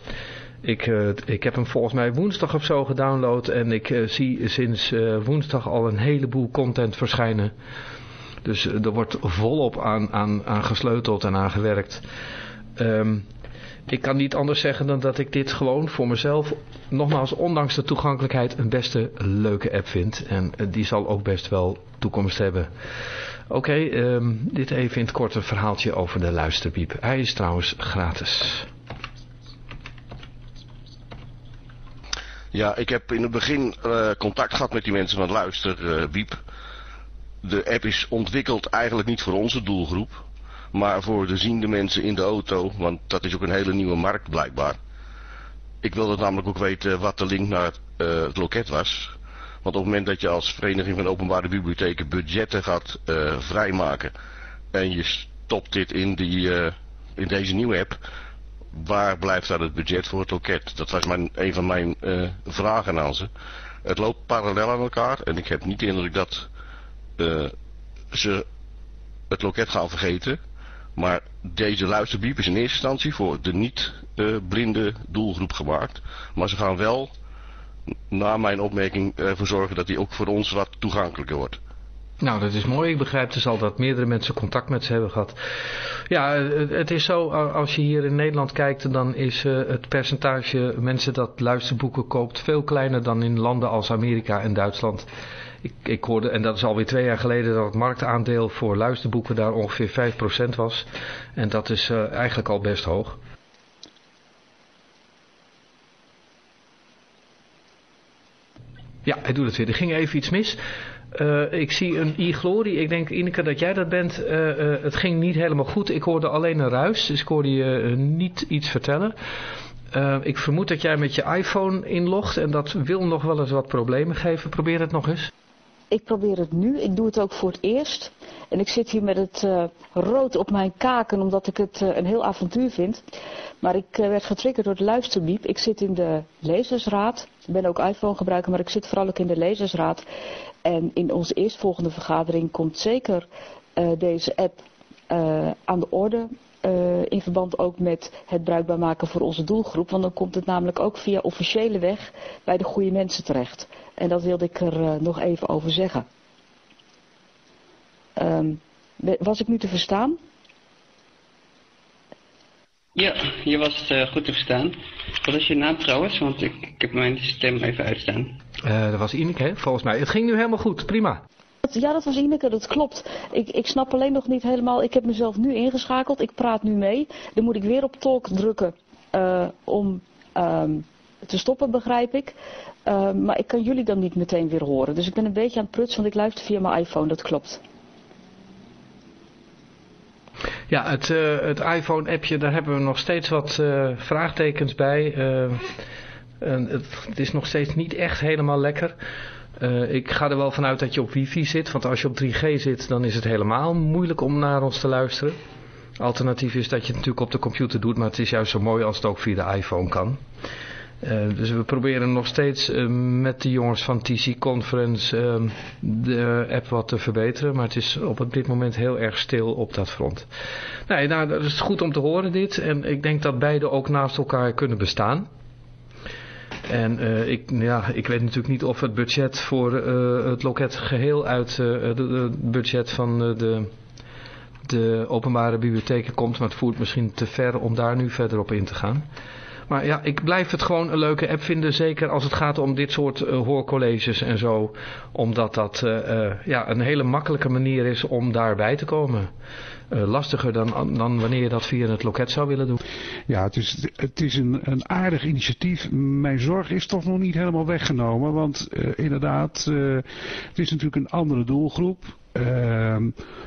ik, eh, ik heb hem volgens mij woensdag of zo gedownload en ik eh, zie sinds eh, woensdag al een heleboel content verschijnen. Dus er wordt volop aan, aan, aan gesleuteld en aan gewerkt. Ehm, ik kan niet anders zeggen dan dat ik dit gewoon voor mezelf, nogmaals ondanks de toegankelijkheid, een beste leuke app vind. En die zal ook best wel toekomst hebben. Oké, ehm, dit even in het korte verhaaltje over de luisterpiep. Hij is trouwens gratis. Ja, ik heb in het begin eh, contact gehad met die mensen van Luister, eh, Wiep. De app is ontwikkeld eigenlijk niet voor onze doelgroep, maar voor de ziende mensen in de auto, want dat is ook een hele nieuwe markt blijkbaar. Ik wilde namelijk ook weten wat de link naar eh, het loket was. Want op het moment dat je als Vereniging van Openbare Bibliotheken budgetten gaat eh, vrijmaken en je stopt dit in, die, eh, in deze nieuwe app, waar blijft dan het budget voor het loket? Dat was mijn, een van mijn eh, vragen aan ze. Het loopt parallel aan elkaar en ik heb niet de indruk dat eh, ze het loket gaan vergeten. Maar deze luisterbiep is in eerste instantie voor de niet-blinde doelgroep gemaakt. Maar ze gaan wel, na mijn opmerking, ervoor zorgen dat die ook voor ons wat toegankelijker wordt. Nou, dat is mooi. Ik begrijp dus al dat meerdere mensen contact met ze hebben gehad. Ja, het is zo, als je hier in Nederland kijkt, dan is eh, het percentage mensen dat luisterboeken koopt veel kleiner dan in landen als Amerika en Duitsland. Ik, ik hoorde, en dat is alweer twee jaar geleden, dat het marktaandeel voor luisterboeken daar ongeveer 5% was. En dat is eh, eigenlijk al best hoog. Ja, hij doet het weer. Er ging even iets mis. Eh, ik zie een e-glory. Ik denk, Ineke, dat jij dat bent. Eh, eh, het ging niet helemaal goed. Ik hoorde alleen een ruis, dus ik hoorde je niet iets vertellen. Ik vermoed dat jij met je iPhone inlogt en dat wil nog wel eens wat problemen geven. Probeer het nog eens. Ik probeer het nu. Ik doe het ook voor het eerst. En ik zit hier met het eh, rood op mijn kaken omdat ik het eh, een heel avontuur vind. Maar ik eh, werd getriggerd door de luisterbiep. Ik zit in de lezersraad. Ik ben ook iPhone gebruiker, maar ik zit vooral ook in de lezersraad. En in onze eerstvolgende vergadering komt zeker deze app aan de orde. in verband ook met het bruikbaar maken voor onze doelgroep. Want dan komt het namelijk ook via officiële weg bij de goede mensen terecht. En dat wilde ik er nog even over zeggen. Ehm, was ik nu te verstaan? Ja, je was eh, goed te verstaan. Wat is je naam trouwens? Want ik, ik heb mijn stem even uitstaan. Eh, dat was Ineke, hè, volgens mij. Het ging nu helemaal goed. Prima. Ja, dat was Ineke, dat klopt. Ik, ik snap alleen nog niet helemaal. Ik heb mezelf nu ingeschakeld. Ik praat nu mee. Dan moet ik weer op talk drukken eh, om ehm, te stoppen, begrijp ik. Ehm, maar ik kan jullie dan niet meteen weer horen. Dus ik ben een beetje aan het prutsen, want ik luister via mijn iPhone. Dat klopt. Ja, het, eh, het iPhone-appje, daar hebben we nog steeds wat eh, vraagtekens bij. Eh, het, het is nog steeds niet echt helemaal lekker. Ik ga er wel vanuit dat je op wifi zit, want als je op 3G zit, dan is het helemaal moeilijk om naar ons te luisteren. Alternatief is dat je het natuurlijk op de computer doet, maar het is juist zo mooi als het ook via de iPhone kan. Eh, dus we proberen nog steeds eh, met de jongens van TC Conference eh, de app wat te verbeteren. Maar het is op dit moment heel erg stil op dat front. Nee, nou, dat is goed om te horen dit. En ik denk dat beide ook naast elkaar kunnen bestaan. En eh, ik, ja, ik weet natuurlijk niet of het budget voor het loket geheel uit het budget van de de openbare bibliotheken komt, maar het voert misschien te ver om daar nu verder op in te gaan. Maar ja, ik blijf het gewoon een leuke app vinden, zeker als het gaat om dit soort uh, hoorcolleges en zo. Omdat dat uh, uh, ja, een hele makkelijke manier is om daarbij te komen. lastiger dan, dan wanneer je dat via het loket zou willen doen. Ja, het is, het is een, een aardig initiatief. Mijn zorg is toch nog niet helemaal weggenomen. Want inderdaad, het is natuurlijk een andere doelgroep. Uh,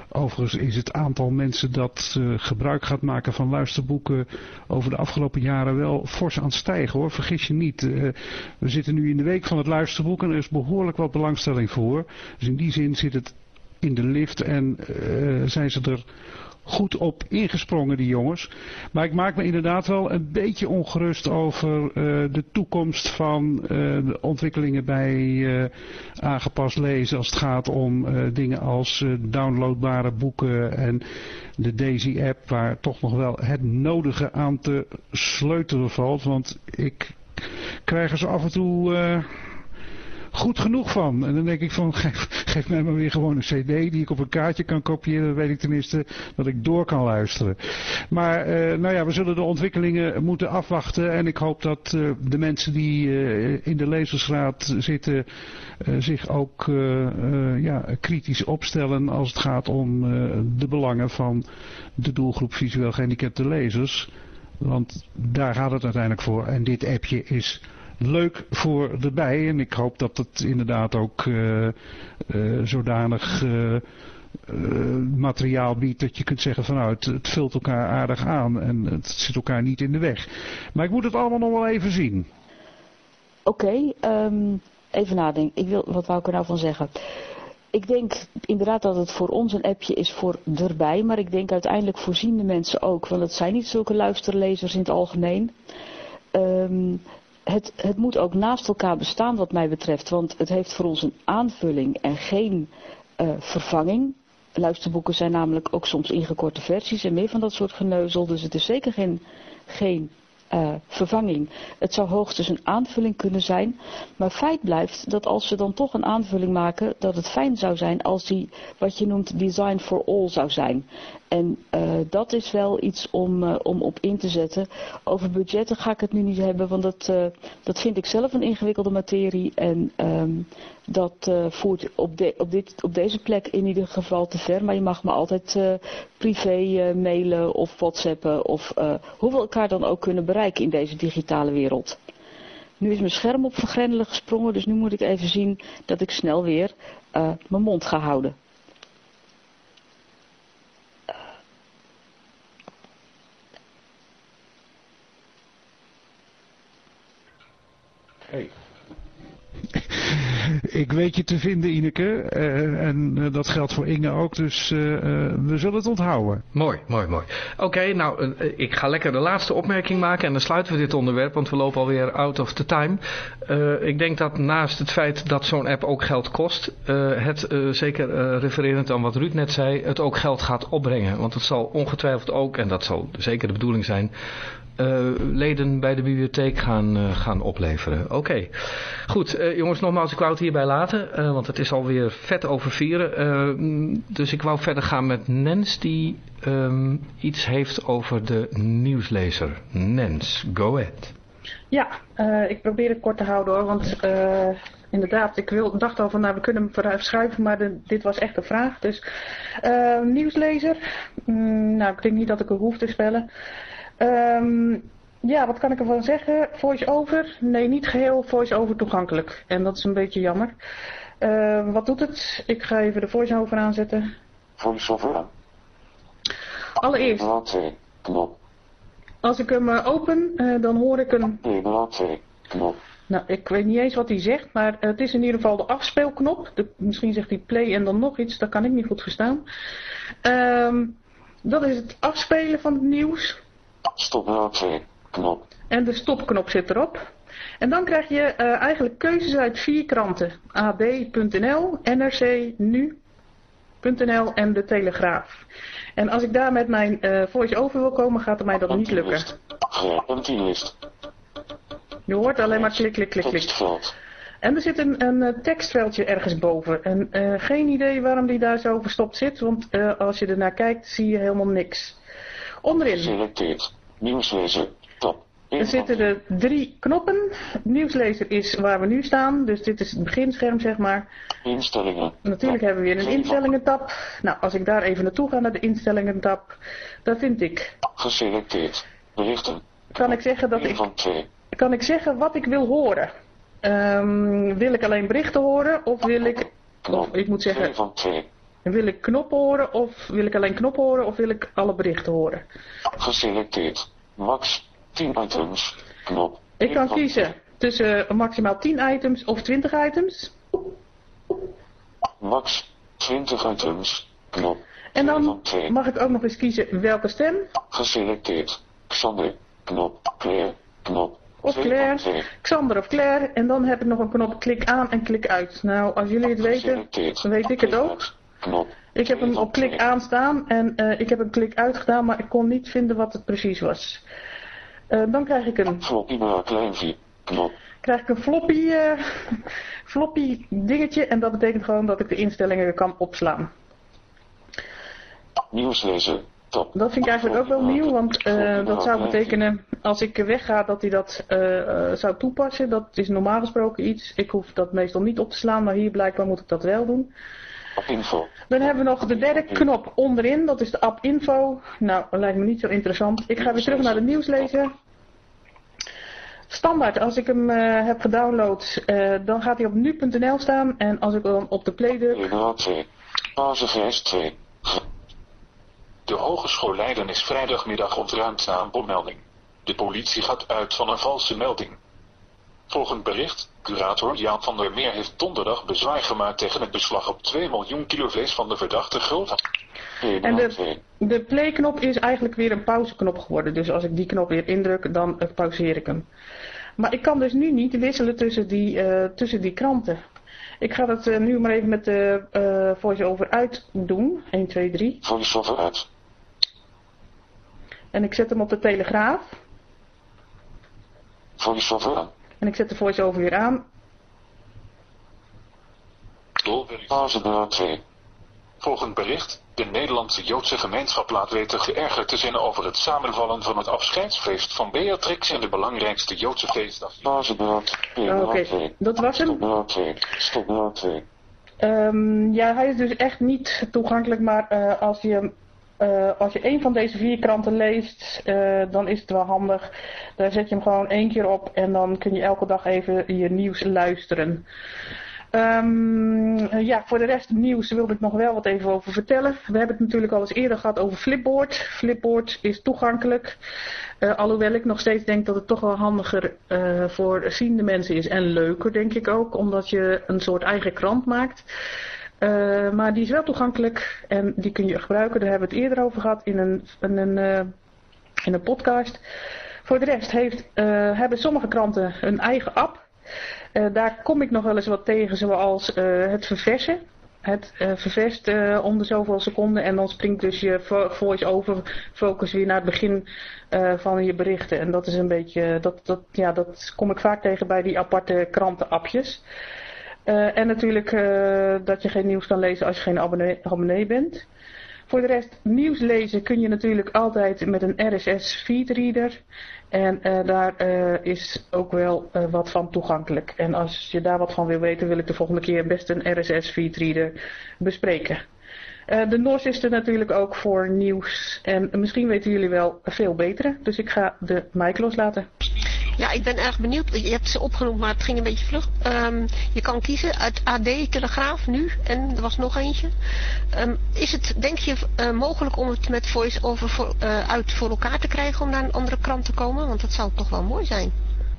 overigens is het aantal mensen dat uh, gebruik gaat maken van luisterboeken over de afgelopen jaren wel fors aan het stijgen hoor. Vergis je niet. Uh, we zitten nu in de week van het luisterboek en er is behoorlijk wat belangstelling voor. Dus in die zin zit het in de lift en uh, zijn ze er goed op ingesprongen, die jongens. Maar ik maak me inderdaad wel een beetje ongerust over uh, de toekomst van uh, de ontwikkelingen bij uh, aangepast lezen. Als het gaat om dingen als downloadbare boeken en de Daisy-app, waar toch nog wel het nodige aan te sleutelen valt. Want ik krijg er zo af en toe goed genoeg van. En dan denk ik van, geef, geef mij maar weer gewoon een cd die ik op een kaartje kan kopiëren. Dan weet ik tenminste dat ik door kan luisteren. Maar uh, nou ja, we zullen de ontwikkelingen moeten afwachten. En ik hoop dat uh, de mensen die uh, in de lezersraad zitten zich ook ja, kritisch opstellen als het gaat om de belangen van de doelgroep visueel gehandicapte lezers. Want daar gaat het uiteindelijk voor. En dit appje is leuk voor erbij. En ik hoop dat het inderdaad ook uh, uh, zodanig uh, materiaal biedt dat je kunt zeggen van nou, het, vult elkaar aardig aan en het zit elkaar niet in de weg. Maar ik moet het allemaal nog wel even zien. Oké, um, even nadenken. Ik wil, wat wou ik er nou van zeggen? Ik denk inderdaad dat het voor ons een appje is voor erbij, maar ik denk uiteindelijk voorzien de mensen ook, want het zijn niet zulke luisterlezers in het algemeen. Um, het, het moet ook naast elkaar bestaan wat mij betreft. Want het heeft voor ons een aanvulling en geen uh, vervanging. Luisterboeken zijn namelijk ook soms ingekorte versies en meer van dat soort geneuzel. Dus het is zeker geen, geen uh, vervanging. Het zou hoogstens een aanvulling kunnen zijn. Maar feit blijft dat als ze dan toch een aanvulling maken, dat het fijn zou zijn als die wat je noemt design for all zou zijn. En uh, dat is wel iets om, uh, om op in te zetten. Over budgetten ga ik het nu niet hebben, want dat, uh, dat vind ik zelf een ingewikkelde materie. En um, dat voert op, op, dit, op deze plek in ieder geval te ver. Maar je mag me altijd privé mailen of whatsappen of hoe we elkaar dan ook kunnen bereiken in deze digitale wereld. Nu is mijn scherm op vergrendelen gesprongen, dus nu moet ik even zien dat ik snel weer mijn mond ga houden. Hey. Ik weet je te vinden, Ineke. Uh, en uh, dat geldt voor Inge ook, dus uh, we zullen het onthouden. Mooi, mooi, mooi. Oké, nou, ik ga lekker de laatste opmerking maken en dan sluiten we dit onderwerp, want we lopen alweer out of the time. ik denk dat naast het feit dat zo'n app ook geld kost, het, zeker refererend aan wat Ruud net zei, het ook geld gaat opbrengen. Want het zal ongetwijfeld ook, en dat zal zeker de bedoeling zijn, uh, leden bij de bibliotheek gaan, uh, gaan opleveren. Oké, goed uh, jongens nogmaals ik wou het hierbij laten, want het is alweer vet over vieren. dus ik wou verder gaan met Nens die um, iets heeft over de nieuwslezer. Nens, go ahead. Ja, ik probeer het kort te houden hoor, want inderdaad, ik wil, dacht al van nou we kunnen hem vooruit schuiven, maar dit was echt een vraag. Dus nieuwslezer, mm, nou ik denk niet dat ik er hoef te spellen. Um, ja, wat kan ik ervan zeggen? Voice-over? Nee, niet geheel voice-over toegankelijk. En dat is een beetje jammer. Uh, wat doet het? Ik ga even de voice-over aanzetten. Voice-over aan. Allereerst. Knop. Als ik hem uh, open, uh, dan hoor ik een... Knop. Nou, ik weet niet eens wat hij zegt, maar het is in ieder geval de afspeelknop. De, misschien zegt hij play en dan nog iets, dat kan ik niet goed verstaan. Um, dat is het afspelen van het nieuws. Stop knop. En de stopknop zit erop. En dan krijg je uh, eigenlijk keuzes uit vier kranten. AD.nl, NRC, Nu.nl en de Telegraaf. En als ik daar met mijn uh, voice-over wil komen, gaat het mij dat niet lukken. Je hoort alleen maar klik, klik, klik, klik. En er zit een, een eh, tekstveldje ergens boven. En eh, geen idee waarom die daar zo verstopt zit, want eh, als je ernaar kijkt zie je helemaal niks. Onderin. Geselecteerd. Nieuwslezer. Tab. Er zitten er drie knoppen. Nieuwslezer is waar we nu staan, dus dit is het beginscherm zeg maar. Instellingen. Natuurlijk hebben we weer een instellingen tab. Nou, als ik daar even naartoe ga naar de instellingen tab, dan vind ik, Geselecteerd. Berichten. kan ik zeggen dat ik, kan ik zeggen wat ik wil horen. Ehm, wil ik alleen berichten horen of wil ik, of ik moet zeggen, van twee. Wil ik knoppen horen of wil ik alleen knoppen horen of wil ik alle berichten horen? Geselecteerd. Max 10 items. Knop. Ik kan kiezen tussen maximaal 10 items of 20 items. Max 20 items. Knop. En dan mag ik ook nog eens kiezen welke stem. Geselecteerd. Xander. Knop. Claire. Knop. Of Claire. Xander of Claire. En dan heb ik nog een knop klik aan en klik uit. Nou, als jullie het weten, dan weet ik het ook. Knop. Ik heb hem op klik twee. aan staan en eh, ik heb een klik uit gedaan, maar ik kon niet vinden wat het precies was. Eh, dan krijg ik een, Floppy. Knop. krijg ik een floppy, eh, floppy dingetje en dat betekent gewoon dat ik de instellingen kan opslaan. Nieuwslezer. Tab. Dat vind ik eigenlijk ook wel nieuw, want dat zou betekenen als ik wegga dat hij dat zou toepassen. Dat is normaal gesproken iets. Ik hoef dat meestal niet op te slaan, maar hier blijkbaar moet ik dat wel doen. Info. Dan hebben we nog de derde knop onderin, dat is de app info. Nou, dat lijkt me niet zo interessant. Ik ga weer terug naar de nieuwslezer. Standaard, als ik hem eh, heb gedownload, eh, dan gaat hij op nu.nl staan. En als ik dan op de play druk, Generaal 2. Basisreis 2. De Hogeschool Leiden is vrijdagmiddag ontruimd na een bommelding. De politie gaat uit van een valse melding. Volgend bericht, curator Jaan van der Meer heeft donderdag bezwaar gemaakt tegen het beslag op 2 miljoen kilo vlees van de verdachte groot. En de, de play-knop is eigenlijk weer een pauzeknop geworden. Dus als ik die knop weer indruk, dan eh, pauzeer ik hem. Maar ik kan dus nu niet wisselen tussen die, eh, tussen die kranten. Ik ga dat eh, nu maar even met de eh voice-over uit doen. 1, 2, 3. Voice-over uit. En ik zet hem op de telegraaf. Voice-over aan. En ik zet de voice-over weer aan. Basisraad 2. Volgend bericht, de Nederlandse Joodse gemeenschap laat weten geërgerd te zijn over het samenvallen van het afscheidsfeest van Beatrix en de belangrijkste Joodse feestdag. Basisraad. Oh, Oké, dat was hem. 2. Stopnaad 2. Ehm, ja, hij is dus echt niet toegankelijk, maar eh, als je eh, als je één van deze vier kranten leest, eh, dan is het wel handig. Daar zet je hem gewoon één keer op en dan kun je elke dag even je nieuws luisteren. Ehm, ja, voor de rest nieuws wilde ik nog wel wat even over vertellen. We hebben het natuurlijk al eens eerder gehad over Flipboard. Flipboard is toegankelijk. Eh, alhoewel ik nog steeds denk dat het toch wel handiger voor ziende mensen is. En leuker denk ik ook, omdat je een soort eigen krant maakt. Uh, maar die is wel toegankelijk en die kun je gebruiken. Daar hebben we het eerder over gehad in een, een, uh, in een podcast. Voor de rest heeft, uh, hebben sommige kranten een eigen app. daar kom ik nog wel eens wat tegen, zoals het verversen. Het ververst om de zoveel seconden en dan springt dus je voice-over focus weer naar het begin van je berichten. En dat is een beetje, dat, dat, ja, dat kom ik vaak tegen bij die aparte krantenappjes. Uh, en natuurlijk uh, dat je geen nieuws kan lezen als je geen abonnee, abonnee, bent. Voor de rest, nieuws lezen kun je natuurlijk altijd met een RSS feedreader. En uh, daar is ook wel wat van toegankelijk. En als je daar wat van wil weten, wil ik de volgende keer best een RSS feedreader bespreken. de NOS is er natuurlijk ook voor nieuws. En misschien weten jullie wel veel betere. Dus ik ga de mic loslaten. Ja, ik ben erg benieuwd. Je hebt ze opgenoemd, maar het ging een beetje vlug. Um, je kan kiezen uit AD, Telegraaf, nu en er was nog eentje. Um, is het, denk je, uh, mogelijk om het met voice-over uh, uit voor elkaar te krijgen om naar een andere krant te komen? Want dat zou toch wel mooi zijn.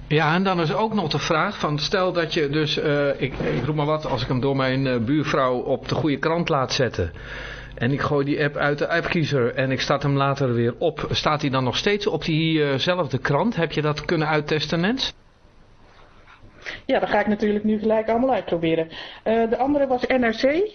Ja, en dan is ook nog de vraag van stel dat je dus, uh, ik, ik roep maar wat, als ik hem door mijn buurvrouw op de goede krant laat zetten... En ik gooi die app uit de appkiezer en ik start hem later weer op. Staat hij dan nog steeds op diezelfde uh krant? Heb je dat kunnen uittesten, Nens? Ja, dat ga ik natuurlijk nu gelijk allemaal uitproberen. De andere was NRC.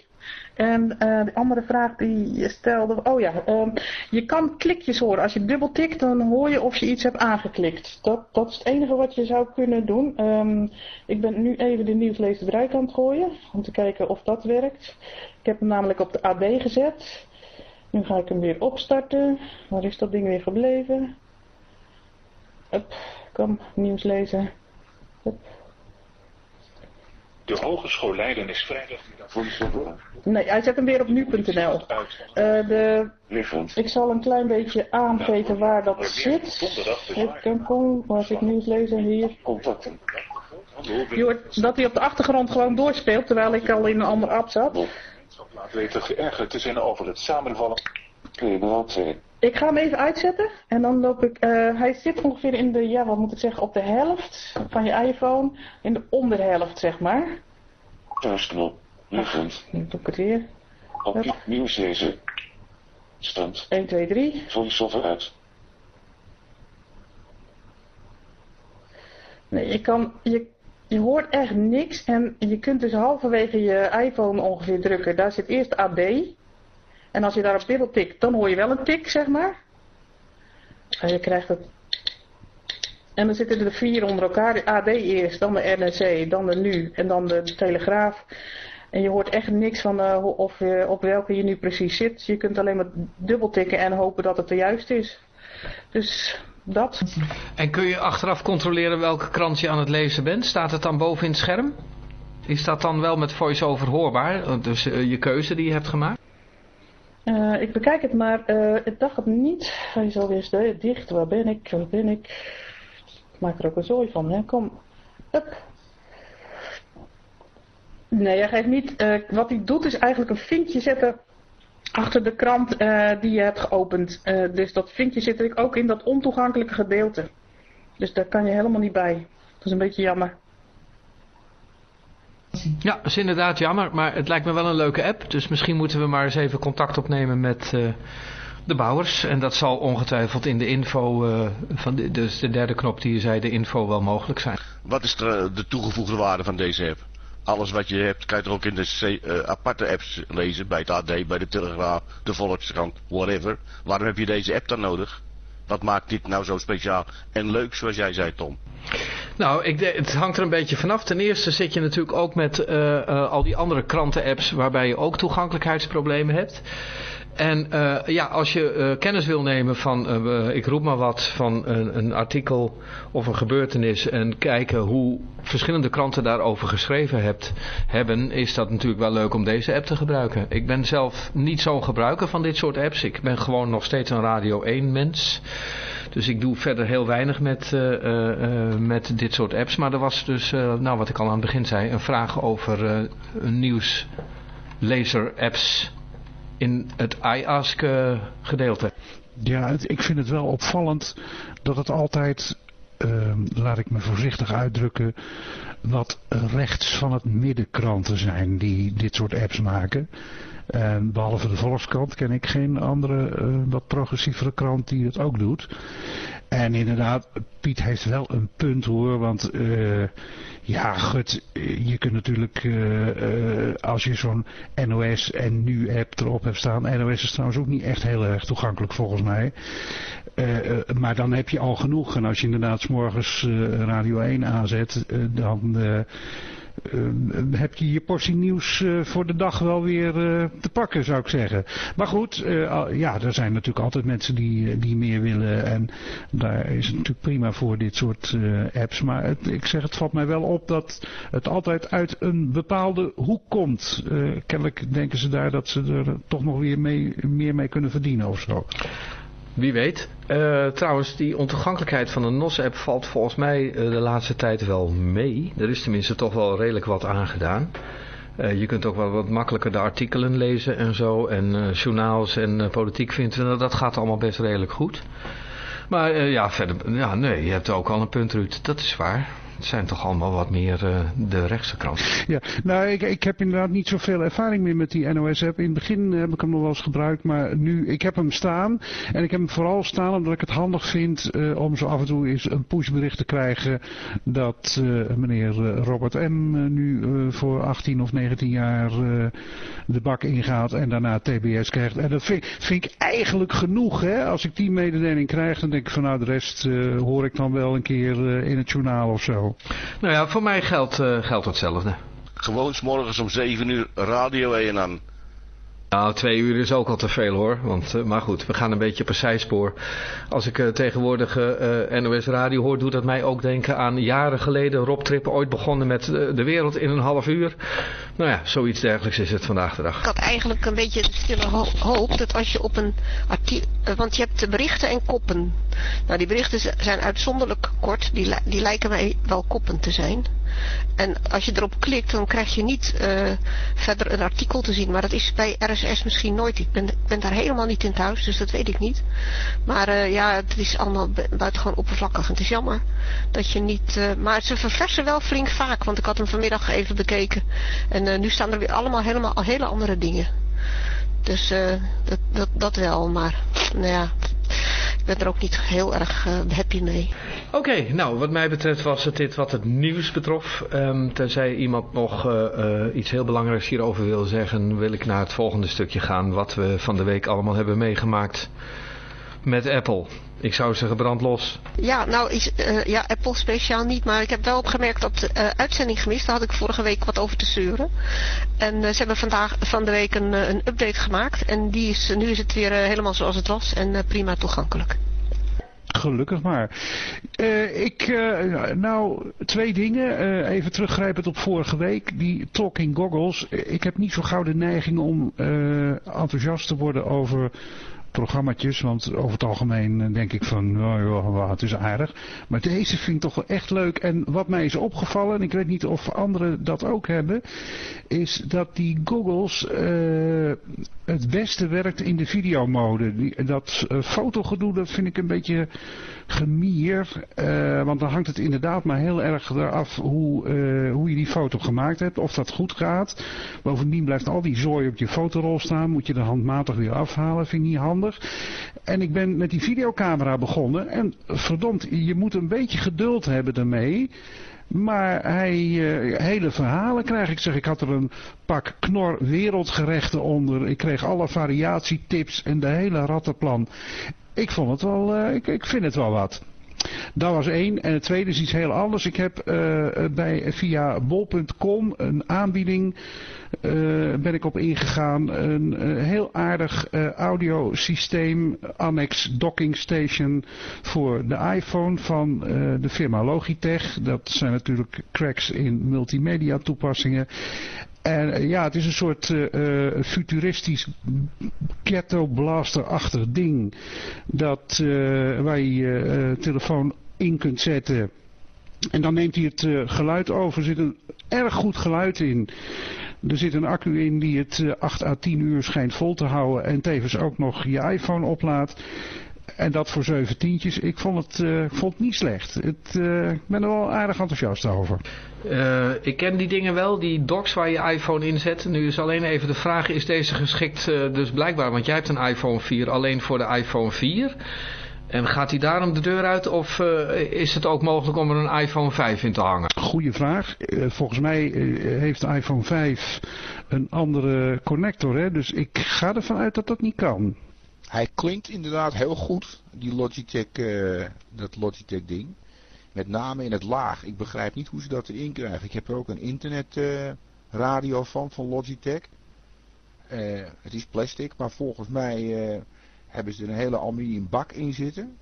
En uh, de andere vraag die je stelde, oh ja, um, je kan klikjes horen. Als je dubbel tikt, dan hoor je of je iets hebt aangeklikt. Dat, dat is het enige wat je zou kunnen doen. Um, ik ben nu even de nieuwslezer aan het gooien, om te kijken of dat werkt. Ik heb hem namelijk op de AB gezet. Nu ga ik hem weer opstarten. Waar is dat ding weer gebleven? Hup, kom, nieuwslezer. Hup. De Hogeschool Leiden is vrijdagmiddag. Nee, hij zet hem weer op nu.nl. Uh, de... Ik zal een klein beetje aangeven waar dat zit. Ik kan gewoon, waar zit nieuwslezer hier? Contacten. Je hoort dat hij op de achtergrond gewoon doorspeelt, terwijl ik al in een ander app zat. Laat weten geërgerd te zijn over het samenvallen. Kun je wel zeggen. Ik ga hem even uitzetten en dan loop ik, uh, hij zit ongeveer in de, ja wat moet ik zeggen, op de helft van je iPhone. In de onderhelft zeg maar. Thuisknop, liggend. Nu doe ik het weer. Op nieuws lezen. Stand. 1, 2, 3. Voice-over uit. Nee, je kan, je, je hoort echt niks en je kunt dus halverwege je iPhone ongeveer drukken. Daar zit eerst AD. En als je daar op dubbel tikt, dan hoor je wel een tik, zeg maar. En je krijgt het... En dan zitten er vier onder elkaar. De AD eerst, dan de NRC, dan de NU en dan de, Telegraaf. En je hoort echt niks van uh, of, uh, op welke je nu precies zit. Je kunt alleen maar dubbel tikken en hopen dat het de juiste is. Dus dat. En kun je achteraf controleren welke krant je aan het lezen bent? Staat het dan boven in het scherm? Is dat dan wel met voice-over hoorbaar? Dus uh, je keuze die je hebt gemaakt? Uh, ik bekijk het, maar ik dacht het niet. Hij is alweer dicht. Waar ben ik? Waar ben ik? Ik maak er ook een zooi van, hè? Kom. Nee, hij geeft niet. Uh, wat hij doet is eigenlijk een vinkje zetten achter de krant die je hebt geopend. dus dat vinkje zit ook in dat ontoegankelijke gedeelte. Dus daar kan je helemaal niet bij. Dat is een beetje jammer. Ja, dat is inderdaad jammer, maar het lijkt me wel een leuke app. Dus misschien moeten we maar eens even contact opnemen met uh, de bouwers. En dat zal ongetwijfeld in de info, uh, van de, dus de derde knop die je zei, de info wel mogelijk zijn. Wat is de, de toegevoegde waarde van deze app? Alles wat je hebt, kan je toch ook in de uh, aparte apps lezen, bij het AD, bij de Telegraaf, de Volkskrant, whatever. Waarom heb je deze app dan nodig? Wat maakt dit nou zo speciaal en leuk, zoals jij zei, Tom? Nou, ik, het hangt er een beetje vanaf. Ten eerste zit je natuurlijk ook met uh, uh, al die andere kranten-apps waarbij je ook toegankelijkheidsproblemen hebt. En uh, ja, als je uh, kennis wil nemen van, uh, ik roep maar wat, van een, een, artikel of een gebeurtenis en kijken hoe verschillende kranten daarover geschreven hebt, hebben, is dat natuurlijk wel leuk om deze app te gebruiken. Ik ben zelf niet zo'n gebruiker van dit soort apps. Ik ben gewoon nog steeds een Radio 1 mens. Dus ik doe verder heel weinig met, met dit soort apps. Maar er was dus, nou wat ik al aan het begin zei, een vraag over nieuwslezer apps in het iAsk uh, gedeelte. Ja, ik vind het wel opvallend dat het altijd, uh, laat ik me voorzichtig uitdrukken, wat rechts van het middenkranten zijn die dit soort apps maken. En behalve de Volkskrant ken ik geen andere uh, wat progressievere krant die het ook doet. En inderdaad, Piet heeft wel een punt hoor, want uh, ja, goed, je kunt natuurlijk, uh, als je zo'n NOS en nu-app erop hebt staan, NOS is trouwens ook niet echt heel erg toegankelijk volgens mij. maar dan heb je al genoeg. En als je inderdaad s morgens Radio 1 aanzet, dan heb je je portie nieuws uh, voor de dag wel weer uh, te pakken, zou ik zeggen. Maar goed, ja, er zijn natuurlijk altijd mensen die, die meer willen. En daar is het natuurlijk prima voor dit soort apps. Maar ik zeg, het valt mij wel op dat het altijd uit een bepaalde hoek komt. kennelijk denken ze daar dat ze er toch nog weer mee, meer mee kunnen verdienen of zo. Wie weet. Uh, trouwens, die ontoegankelijkheid van de NOS-app valt volgens mij uh, de laatste tijd wel mee. Er is tenminste toch wel redelijk wat aangedaan. Uh, je kunt ook wel wat makkelijker de artikelen lezen en zo. En journaals en politiek vinden. Dat gaat allemaal best redelijk goed. Maar ja, verder, ja, nee, je hebt ook al een punt, Ruud. Dat is waar. Zijn toch allemaal wat meer uh, de rechtse kranten. Ja, nou ik, ik heb inderdaad niet zoveel ervaring meer met die NOS-app. In het begin heb ik hem nog wel eens gebruikt, maar nu, ik heb hem staan. En ik heb hem vooral staan omdat ik het handig vind uh, om zo af en toe eens een pushbericht te krijgen dat meneer Robert M. nu voor 18 of 19 jaar de bak ingaat en daarna TBS krijgt. En dat vind, vind ik eigenlijk genoeg, hè. Als ik die mededeling krijg, dan denk ik van nou de rest hoor ik dan wel een keer in het journaal of zo. Nou ja, voor mij geldt, uh, geldt hetzelfde. Gewoon morgens om 7 uur radio 1 aan. Nou, twee uur is ook al te veel hoor. Want, uh, maar goed, we gaan een beetje een zijspoor. Als ik uh, tegenwoordig uh, NOS Radio hoor, doet dat mij ook denken aan jaren geleden. Rob Trippen ooit begonnen met De Wereld in een half uur. Nou ja, zoiets dergelijks is het vandaag de dag. Ik had eigenlijk een beetje de stille hoop dat als je op een artikel... Want je hebt berichten en koppen. Nou, die berichten zijn uitzonderlijk kort. Die, die lijken mij wel koppen te zijn. En als je erop klikt, dan krijg je niet uh, verder een artikel te zien. Maar dat is bij RSS misschien nooit. Ik ben, ben daar helemaal niet in thuis, dus dat weet ik niet. Maar uh, ja, het is allemaal buitengewoon oppervlakkig. Het is jammer dat je niet... Uh, maar ze verversen wel flink vaak, want ik had hem vanmiddag even bekeken. En nu staan er weer allemaal helemaal hele andere dingen. Dus dat, dat, dat wel, maar nou ja, ik ben er ook niet heel erg uh, happy mee. Oké, nou wat mij betreft was het dit wat het nieuws betrof. Um, tenzij iemand nog uh, uh, iets heel belangrijks hierover wil zeggen, wil ik naar het volgende stukje gaan. Wat we van de week allemaal hebben meegemaakt met Apple. Ik zou zeggen brand los. Ja, nou, is, uh, ja, Apple speciaal niet, maar ik heb wel opgemerkt dat de uh, uitzending gemist. Daar had ik vorige week wat over te zeuren. En uh, ze hebben vandaag van de week een, een update gemaakt. En die is, nu is het weer helemaal zoals het was en prima toegankelijk. Gelukkig maar. Uh, ik, uh, nou, twee dingen. Uh, even teruggrijpend op vorige week. Die talking goggles. Ik heb niet zo gauw de neiging om enthousiast te worden over programmaatjes. Want over het algemeen eh, denk ik van, oh, joh, het is aardig. Maar deze vind ik toch wel echt leuk. En wat mij is opgevallen, en ik weet niet of anderen dat ook hebben, is dat die goggles uh, het beste werkt in de videomode. Dat uh, fotogedoe, dat vind ik een beetje gemier. Uh, want dan hangt het inderdaad maar heel erg eraf hoe, uh, hoe je die foto gemaakt hebt. Of dat goed gaat. Bovendien blijft al die zooi op je fotorol staan. Moet je de handmatig weer afhalen. Vind ik niet handig. En ik ben met die videocamera begonnen. En verdomd, je moet een beetje geduld hebben daarmee. Maar hij, uh, hele verhalen krijg ik. Zeg, ik had er een pak knor wereldgerechten onder. Ik kreeg alle variatietips en de hele rattenplan. Ik vond het wel, uh, ik, ik vind het wel wat. Dat was één. En het tweede is iets heel anders. Ik heb uh, bij, via bol.com een aanbieding ben ik op ingegaan. Een, heel aardig audiosysteem, annex docking station voor de iPhone van de firma Logitech. Dat zijn natuurlijk cracks in multimedia toepassingen. En ja, het is een soort uh, futuristisch ghetto blaster-achtig ding. Dat, uh, waar je je telefoon in kunt zetten. En dan neemt hij het geluid over. Er zit een erg goed geluid in. Er zit een accu in die het 8 à 10 uur schijnt vol te houden. En tevens ook nog je iPhone oplaadt. En dat voor zeven tientjes. Ik vond het, uh, vond het niet slecht. Het, uh, ik ben er wel aardig enthousiast over. Uh, ik ken die dingen wel, die docks waar je iPhone in zet. Nu is alleen even de vraag, is deze geschikt dus blijkbaar, want jij hebt een iPhone 4 alleen voor de iPhone 4. En gaat hij daarom de deur uit of is het ook mogelijk om er een iPhone 5 in te hangen? Goeie vraag. volgens mij heeft de iPhone 5 een andere connector, hè? dus ik ga ervan uit dat dat niet kan. Hij klinkt inderdaad heel goed, die Logitech, uh, dat Logitech ding. Met name in het laag. Ik begrijp niet hoe ze dat erin krijgen. Ik heb er ook een internetradio van, van Logitech. Uh, het is plastic, maar volgens mij hebben ze er een hele aluminium bak in zitten.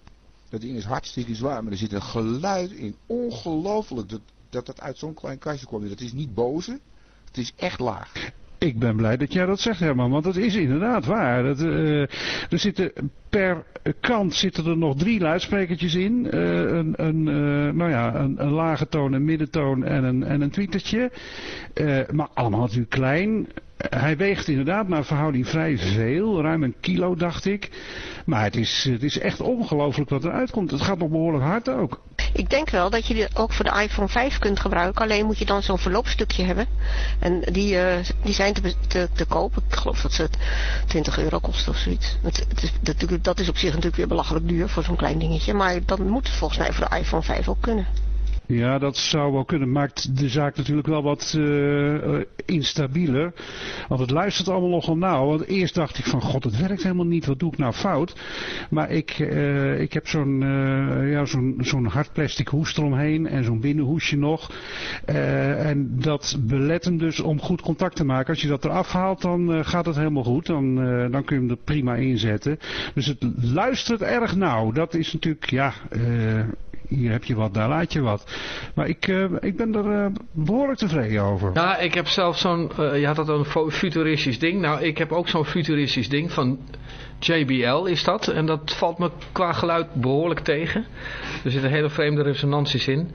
Dat ding is hartstikke zwaar, maar er zit een geluid in. Ongelooflijk dat dat, dat uit zo'n klein kastje komt. Dat is niet boze, het is echt laag. Ik ben blij dat jij dat zegt Herman, want dat is inderdaad waar. Dat, uh, er zitten per kant zitten er nog drie luidsprekertjes in. een, een, nou ja, een, lage toon, een middentoon en een, en een tweetertje. maar allemaal natuurlijk klein. Hij weegt inderdaad naar verhouding vrij veel, ruim een kilo dacht ik. Maar het is, het is echt ongelooflijk wat eruit komt. Het gaat nog behoorlijk hard ook. Ik denk wel dat je die ook voor de iPhone 5 kunt gebruiken. Alleen moet je dan zo'n verloopstukje hebben. En die, die zijn te, te, te koop. Ik geloof dat ze 20 euro kosten of zoiets. Het, het is, dat, dat is op zich natuurlijk weer belachelijk duur voor zo'n klein dingetje. Maar dan moet volgens mij voor de iPhone 5 ook kunnen. Ja, dat zou wel kunnen. Maakt de zaak natuurlijk wel wat uh, instabieler. Want het luistert allemaal nogal nauw. Want eerst dacht ik van, god, het werkt helemaal niet. Wat doe ik nou fout? Maar ik, uh, ik heb zo'n uh, ja, zo'n zo'n hard plastic hoes eromheen. En zo'n binnenhoesje nog. en dat belet hem dus om goed contact te maken. Als je dat eraf haalt, dan gaat het helemaal goed. Dan, dan kun je hem er prima inzetten. Dus het luistert erg nauw. Dat is natuurlijk, ja hier heb je wat, daar laat je wat. Maar ik, uh, ik ben er uh, behoorlijk tevreden over. Ja, ik heb zelf zo'n, uh, je had dat een futuristisch ding. Nou, ik heb ook zo'n futuristisch ding van JBL is dat. En dat valt me qua geluid behoorlijk tegen. Er zitten hele vreemde resonanties in.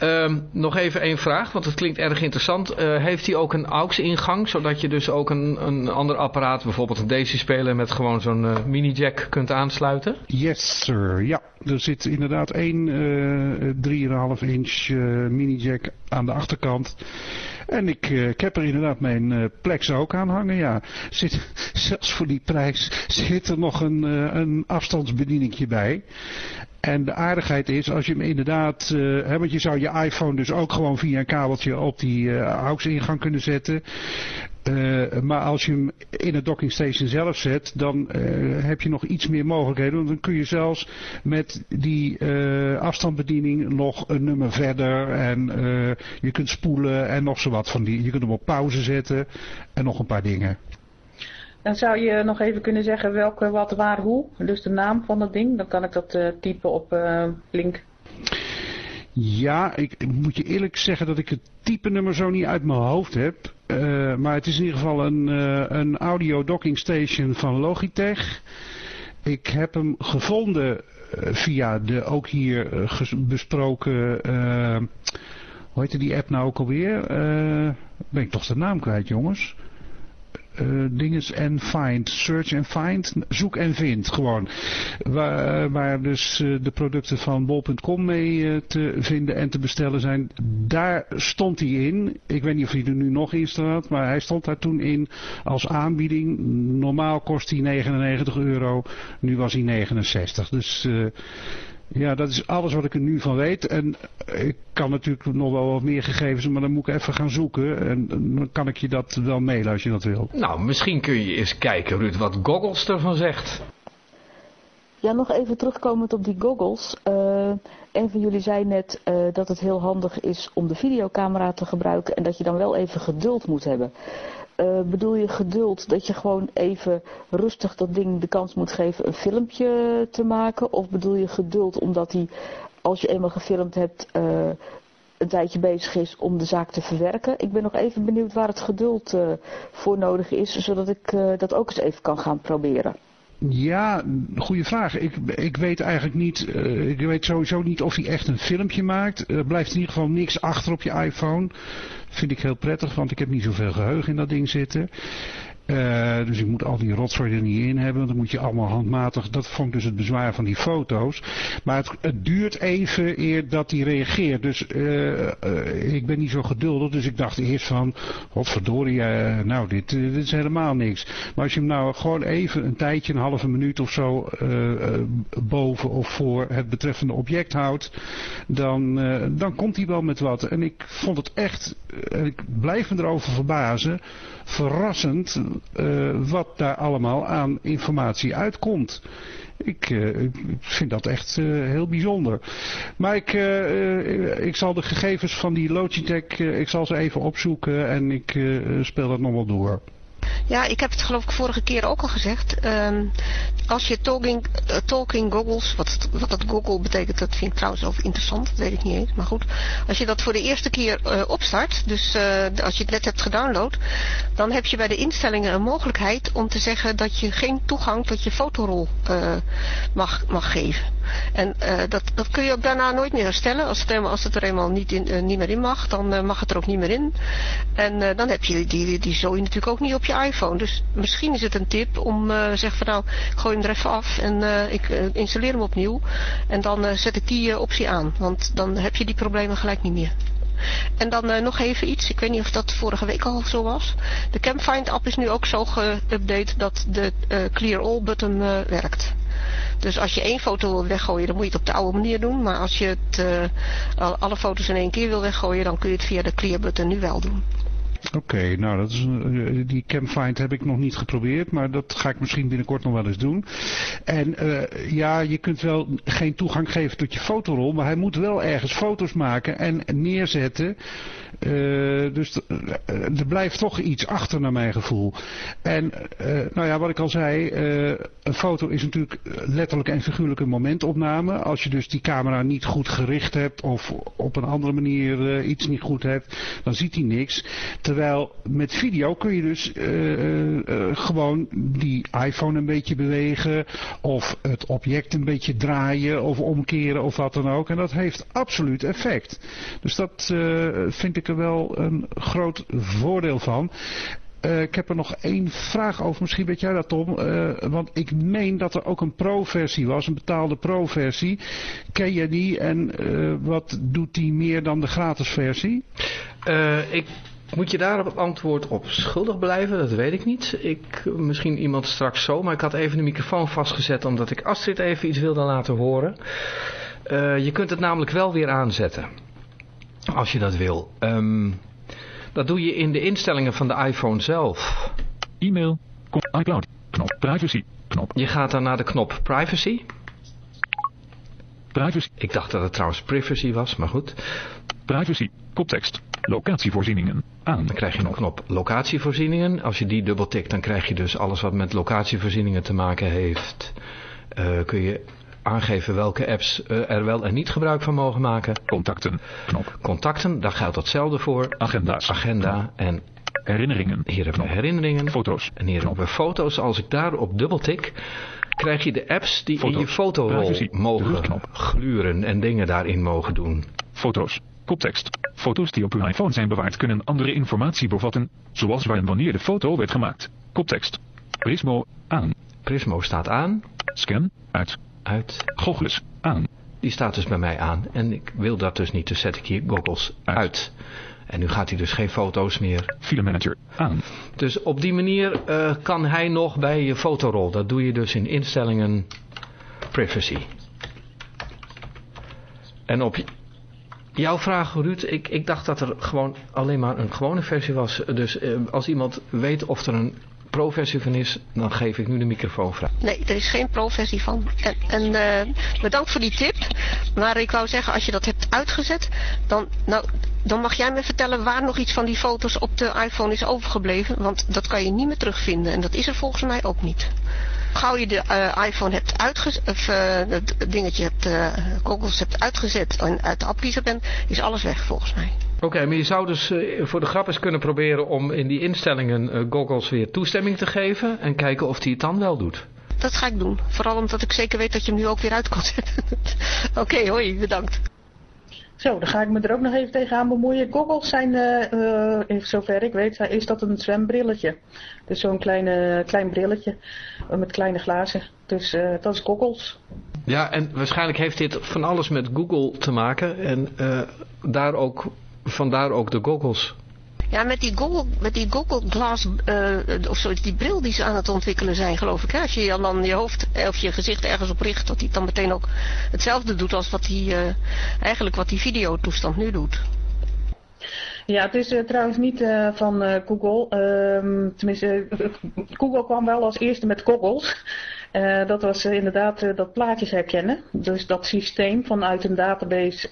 Um, nog even één vraag, want het klinkt erg interessant. Uh, heeft hij ook een AUX-ingang, zodat je dus ook een, een ander apparaat, bijvoorbeeld een DC-speler met gewoon zo'n uh, mini-jack kunt aansluiten? Yes, sir. Ja, er zit inderdaad één uh, 3,5 inch mini-jack aan de achterkant. En ik, uh, ik heb er inderdaad mijn uh, Plex ook aan hangen, ja. Zit, zelfs voor die prijs zit er nog een, uh, een afstandsbedieningje bij. En de aardigheid is, als je hem inderdaad, want je zou je iPhone dus ook gewoon via een kabeltje op die uh, AUX-ingang kunnen zetten. Uh, maar als je hem in het docking station zelf zet, dan heb je nog iets meer mogelijkheden. Want dan kun je zelfs met die afstandsbediening nog een nummer verder. En je kunt spoelen en nog zo wat van die. Je kunt hem op pauze zetten en nog een paar dingen. Dan zou je nog even kunnen zeggen welke, wat, waar, hoe. Dus de naam van dat ding. Dan kan ik dat uh, typen op uh, link. Ja, ik moet je eerlijk zeggen dat ik het type nummer zo niet uit mijn hoofd heb. Uh, maar het is in ieder geval een, een audio docking station van Logitech. Ik heb hem gevonden via de ook hier besproken... hoe heette die app nou ook alweer? ben ik toch de naam kwijt jongens? Uh, dinges en find. Search en find. Zoek en vind gewoon. Waar, waar dus uh, de producten van bol.com mee te vinden en te bestellen zijn. Daar stond hij in. Ik weet niet of hij er nu nog in staat. Maar hij stond daar toen in als aanbieding. Normaal kost hij 99 euro. Nu was hij 69. Dus... Ja, dat is alles wat ik er nu van weet. En ik kan natuurlijk nog wel wat meer gegevens, maar dan moet ik even gaan zoeken. En dan kan ik je dat wel mailen als je dat wil. Nou, misschien kun je eens kijken, Ruud, wat Goggles ervan zegt. Ja, nog even terugkomend op die goggles. Uh, een van jullie zei net uh, dat het heel handig is om de videocamera te gebruiken en dat je dan wel even geduld moet hebben. Uh, bedoel je geduld dat je gewoon even rustig dat ding de kans moet geven een filmpje te maken? Of bedoel je geduld omdat hij, als je eenmaal gefilmd hebt, uh, een tijdje bezig is om de zaak te verwerken? Ik ben nog even benieuwd waar het geduld uh, voor nodig is, zodat ik dat ook eens even kan gaan proberen. Ja, goede vraag. Ik, ik weet eigenlijk niet, uh, ik weet sowieso niet of hij echt een filmpje maakt. Er blijft in ieder geval niks achter op je iPhone. Vind ik heel prettig, want ik heb niet zoveel geheugen in dat ding zitten. Uh, dus ik moet al die rotzooi er niet in hebben. Dan moet je allemaal handmatig. Dat vond dus het bezwaar van die foto's. Maar het, het duurt even eer dat hij reageert. Dus uh, uh, ik ben niet zo geduldig. Dus ik dacht eerst van. Godverdorie, nou dit, dit is helemaal niks. Maar als je hem nou gewoon even een tijdje, een halve minuut of zo. boven of voor het betreffende object houdt. Dan, dan komt hij wel met wat. En ik vond het echt. ik blijf me erover verbazen. Verrassend uh, wat daar allemaal aan informatie uitkomt. Ik, ik vind dat echt uh, heel bijzonder. Maar ik, ik zal de gegevens van die Logitech, ik zal ze even opzoeken en ik speel dat nog wel door. Ja, ik heb het geloof ik vorige keer ook al gezegd. Ehm, als je talking, uh, talking goggles, wat, wat dat Google betekent, dat vind ik trouwens ook interessant, dat weet ik niet eens. Maar goed, als je dat voor de eerste keer uh, opstart, dus uh, als je het net hebt gedownload, dan heb je bij de instellingen een mogelijkheid om te zeggen dat je geen toegang tot je fotorol mag, mag geven. En dat, dat kun je ook daarna nooit meer herstellen. Als het, als het er eenmaal niet, in, niet meer in mag, dan mag het er ook niet meer in. En dan heb je die, die zooi natuurlijk ook niet op je iPhone. Dus misschien is het een tip om uh, zeg van nou, gooi hem er even af en ik installeer hem opnieuw. En dan zet ik die optie aan. Want dan heb je die problemen gelijk niet meer. En dan nog even iets, ik weet niet of dat vorige week al zo was. De Campfind app is nu ook zo geüpdate dat de Clear All button werkt. Dus als je één foto wil weggooien, dan moet je het op de oude manier doen. Maar als je het, alle foto's in één keer wil weggooien, dan kun je het via de Clear button nu wel doen. Oké, nou dat is, uh, die Camfind heb ik nog niet geprobeerd, maar dat ga ik misschien binnenkort nog wel eens doen. En uh, ja, je kunt wel geen toegang geven tot je fotorol, maar hij moet wel ergens foto's maken en neerzetten. Uh, dus er blijft toch iets achter naar mijn gevoel. En nou ja, wat ik al zei, een foto is natuurlijk letterlijk en figuurlijk een momentopname. Als je dus die camera niet goed gericht hebt of op een andere manier iets niet goed hebt, dan ziet hij niks. Terwijl met video kun je dus uh, uh, gewoon die iPhone een beetje bewegen of het object een beetje draaien of omkeren of wat dan ook. En dat heeft absoluut effect. Dus dat vind ik er wel een groot voordeel van. Ik heb er nog één vraag over, misschien weet jij dat Tom. Want ik meen dat er ook een pro-versie was, een betaalde pro-versie. Ken je die en wat doet die meer dan de gratis versie? ik moet je daar het antwoord op schuldig blijven? Dat weet ik niet. Ik, misschien iemand straks zo, maar ik had even de microfoon vastgezet omdat ik Astrid even iets wilde laten horen. Uh, je kunt het namelijk wel weer aanzetten. Als je dat wil. Um, dat doe je in de instellingen van de iPhone zelf. E-mail, iCloud, knop privacy, knop. Je gaat dan naar de knop privacy. Privacy. Ik dacht dat het trouwens privacy was, maar goed. Privacy, koptekst, locatievoorzieningen, aan. Dan krijg je een knop locatievoorzieningen. Als je die dubbeltikt, dan krijg je dus alles wat met locatievoorzieningen te maken heeft. Uh, kun je aangeven welke apps uh, er wel en niet gebruik van mogen maken. Contacten, knop. Contacten, daar geldt hetzelfde voor. Agenda's. Agenda knop. en... Herinneringen. Hier hebben we herinneringen. Foto's. En hier hebben we foto's. Als ik daarop dubbeltik, krijg je de apps die Foto's. in je fotorol mogen gluren en dingen daarin mogen doen. Foto's. Koptekst. Foto's die op uw iPhone zijn bewaard kunnen andere informatie bevatten, zoals waar en wanneer de foto werd gemaakt. Koptekst. Prismo, aan. Prismo staat aan. Scan, uit. Uit. Goggles, aan. Die staat dus bij mij aan. En ik wil dat dus niet, dus zet ik hier goggles uit. uit. En nu gaat hij dus geen foto's meer. File manager, aan. Dus op die manier uh, kan hij nog bij je fotorol. Dat doe je dus in instellingen privacy. En op Jouw vraag, Ruud, ik, ik dacht dat er gewoon alleen maar een gewone versie was. Dus eh, als iemand weet of er een pro-versie van is, dan geef ik nu de microfoon. Nee, er is geen pro-versie van. En, uh, bedankt voor die tip. Maar ik wou zeggen, als je dat hebt uitgezet, dan, nou, dan mag jij me vertellen waar nog iets van die foto's op de iPhone is overgebleven. Want dat kan je niet meer terugvinden. En dat is er volgens mij ook niet gauw je de uh, iPhone hebt uitgezet, of uh, het dingetje hebt, uh, goggles hebt uitgezet en uit de appkiezer bent, is alles weg volgens mij. Oké, okay, maar je zou dus voor de grap eens kunnen proberen om in die instellingen goggles weer toestemming te geven en kijken of hij het dan wel doet. Dat ga ik doen. Vooral omdat ik zeker weet dat je hem nu ook weer uit kan zetten. Oké, okay, hoi, bedankt. Zo, dan ga ik me er ook nog even tegenaan bemoeien. Goggles zijn, uh, zover ik weet, is dat een zwembrilletje. Dus zo'n klein brilletje met kleine glazen. Dus dat is goggles. Ja, en waarschijnlijk heeft dit van alles met Google te maken. En daar ook, vandaar ook de goggles. Ja, met die Google, met die Google Glass, uh, of zoiets, die bril die ze aan het ontwikkelen zijn, geloof ik. Hè? Als je dan je hoofd of je gezicht ergens op richt, dat hij dan meteen ook hetzelfde doet als wat die, uh, eigenlijk wat die videotoestand nu doet. Ja, het is uh, trouwens niet van Google. Ehm, tenminste, Google kwam wel als eerste met goggles. Uh, dat was uh, inderdaad uh, dat plaatjes herkennen. Dus dat systeem vanuit een database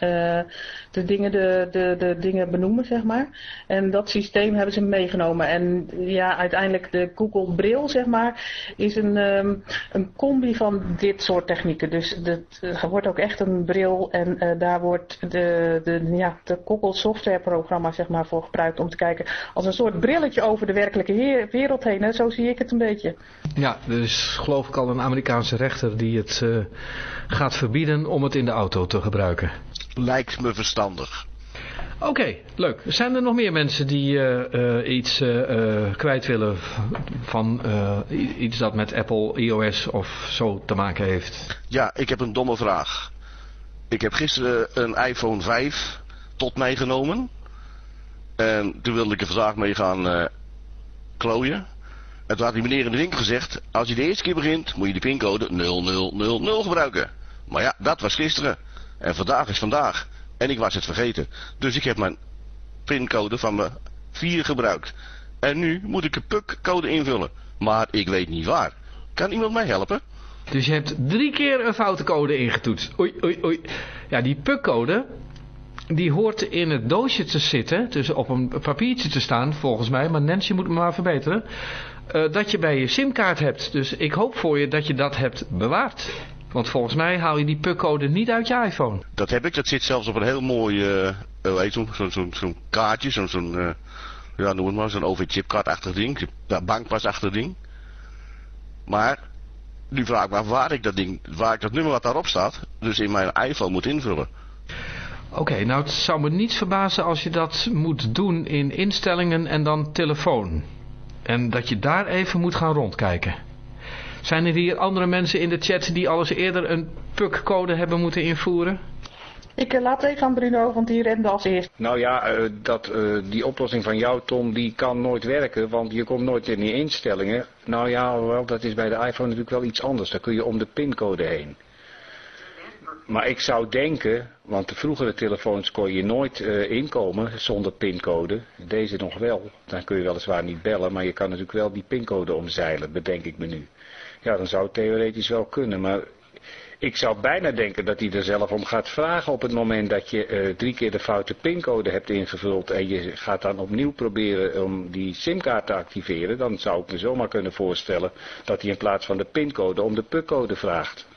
de, dingen, de, de, de dingen benoemen, zeg maar. En dat systeem hebben ze meegenomen. En ja, uiteindelijk de Google Bril, zeg maar, is een, um, een combi van dit soort technieken. Dus er wordt ook echt een bril en daar wordt de, de, ja, de Google software programma, zeg maar, voor gebruikt om te kijken als een soort brilletje over de werkelijke wereld heen. Hè? Zo zie ik het een beetje. Ja, dus geloof ik al een Amerikaanse rechter die het uh, gaat verbieden om het in de auto te gebruiken. Lijkt me verstandig. Oké, okay, leuk. Zijn er nog meer mensen die uh, uh, iets kwijt willen van iets dat met Apple, iOS of zo te maken heeft? Ja, ik heb een domme vraag. Ik heb gisteren een iPhone 5 tot mij genomen. En toen wilde ik er vandaag mee gaan klooien. Toen had die meneer in de winkel gezegd, als je de eerste keer begint, moet je de pincode 0000 gebruiken. Maar ja, dat was gisteren. En vandaag is vandaag. En ik was het vergeten. Dus ik heb mijn pincode van mijn 4 gebruikt. En nu moet ik een PUC-code invullen. Maar ik weet niet waar. Kan iemand mij helpen? Dus je hebt drie keer een foute code ingetoetst. Oei, oei, oei. Ja, die PUC-code, die hoort in het doosje te zitten. Dus op een papiertje te staan, volgens mij. Maar Nancy moet me maar verbeteren. Uh, dat je bij je simkaart hebt. Dus ik hoop voor je dat je dat hebt bewaard. Want volgens mij haal je die PUC-code niet uit je iPhone. Dat heb ik. Dat zit zelfs op een heel mooi, uh, zo'n zo, zo, zo kaartje. Zo'n, zo uh, ja, noem het maar, zo'n OV-chipkaart-achtig ding. Bankpas-achtig ding. Maar, nu vraag ik me af waar ik dat ding, waar ik dat nummer wat daarop staat, dus in mijn iPhone moet invullen. Oké, okay, nou het zou me niets verbazen als je dat moet doen in instellingen en dan telefoon. En dat je daar even moet gaan rondkijken. Zijn er hier andere mensen in de chat die alles eerder een PUC-code hebben moeten invoeren? Ik uh, laat even aan Bruno, want die rende als eerst. Nou ja, uh, dat, uh, die oplossing van jou, Tom, die kan nooit werken, want je komt nooit in die instellingen. Nou ja, wel, dat is bij de iPhone natuurlijk wel iets anders. Daar kun je om de pincode heen. Maar ik zou denken, want de vroegere telefoons kon je nooit uh, inkomen zonder pincode. Deze nog wel. Dan kun je weliswaar niet bellen, maar je kan natuurlijk wel die pincode omzeilen, bedenk ik me nu. Ja, dan zou het theoretisch wel kunnen, maar ik zou bijna denken dat hij er zelf om gaat vragen op het moment dat je uh, drie keer de foute pincode hebt ingevuld en je gaat dan opnieuw proberen om die simkaart te activeren. Dan zou ik me zomaar kunnen voorstellen dat hij in plaats van de pincode om de PUC-code vraagt.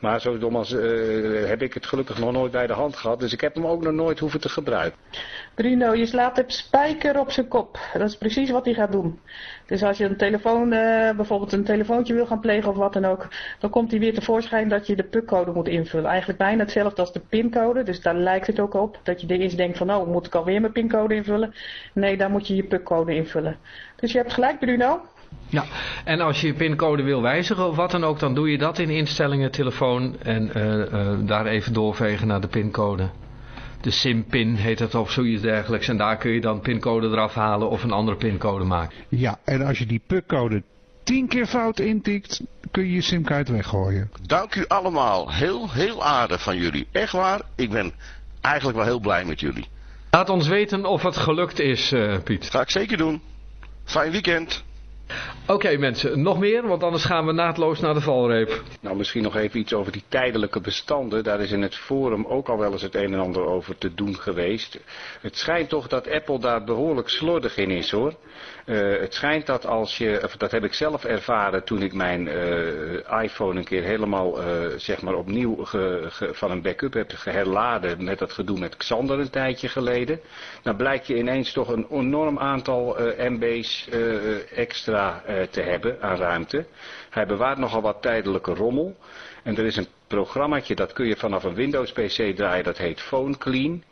Maar zo dom als uh, heb ik het gelukkig nog nooit bij de hand gehad. Dus ik heb hem ook nog nooit hoeven te gebruiken. Bruno, je slaat het spijker op zijn kop. Dat is precies wat hij gaat doen. Dus als je een telefoon, uh, bijvoorbeeld een telefoontje wil gaan plegen of wat dan ook. Dan komt hij weer tevoorschijn dat je de PUC-code moet invullen. Eigenlijk bijna hetzelfde als de pincode. Dus daar lijkt het ook op. Dat je er eerst denkt van, oh, moet ik alweer mijn pincode invullen? Nee, daar moet je je PUC-code invullen. Dus je hebt gelijk, Bruno. Ja, en als je je pincode wil wijzigen of wat dan ook, dan doe je dat in instellingen, telefoon en uh, uh, daar even doorvegen naar de pincode. De SIM-pin heet het of zoiets dergelijks en daar kun je dan pincode eraf halen of een andere pincode maken. Ja, en als je die PUC-code tien keer fout intikt, kun je je simkaart weggooien. Dank u allemaal, heel, heel aardig van jullie. Echt waar, ik ben eigenlijk wel heel blij met jullie. Laat ons weten of het gelukt is, uh, Piet. Ga ik zeker doen. Fijn weekend. Oké mensen, nog meer, want anders gaan we naadloos naar de valreep. Nou, misschien nog even iets over die tijdelijke bestanden. Daar is in het forum ook al wel eens het een en ander over te doen geweest. Het schijnt toch dat Apple daar behoorlijk slordig in is hoor. Uh, het schijnt dat als je, dat heb ik zelf ervaren toen ik mijn uh, iPhone een keer helemaal uh, zeg maar opnieuw van een backup heb herladen met dat gedoe met Xander een tijdje geleden. Dan blijkt je ineens toch een enorm aantal MB's extra te hebben aan ruimte. Hij bewaart nogal wat tijdelijke rommel. En er is een programmaatje, dat kun je vanaf een Windows PC draaien, dat heet Phone Clean.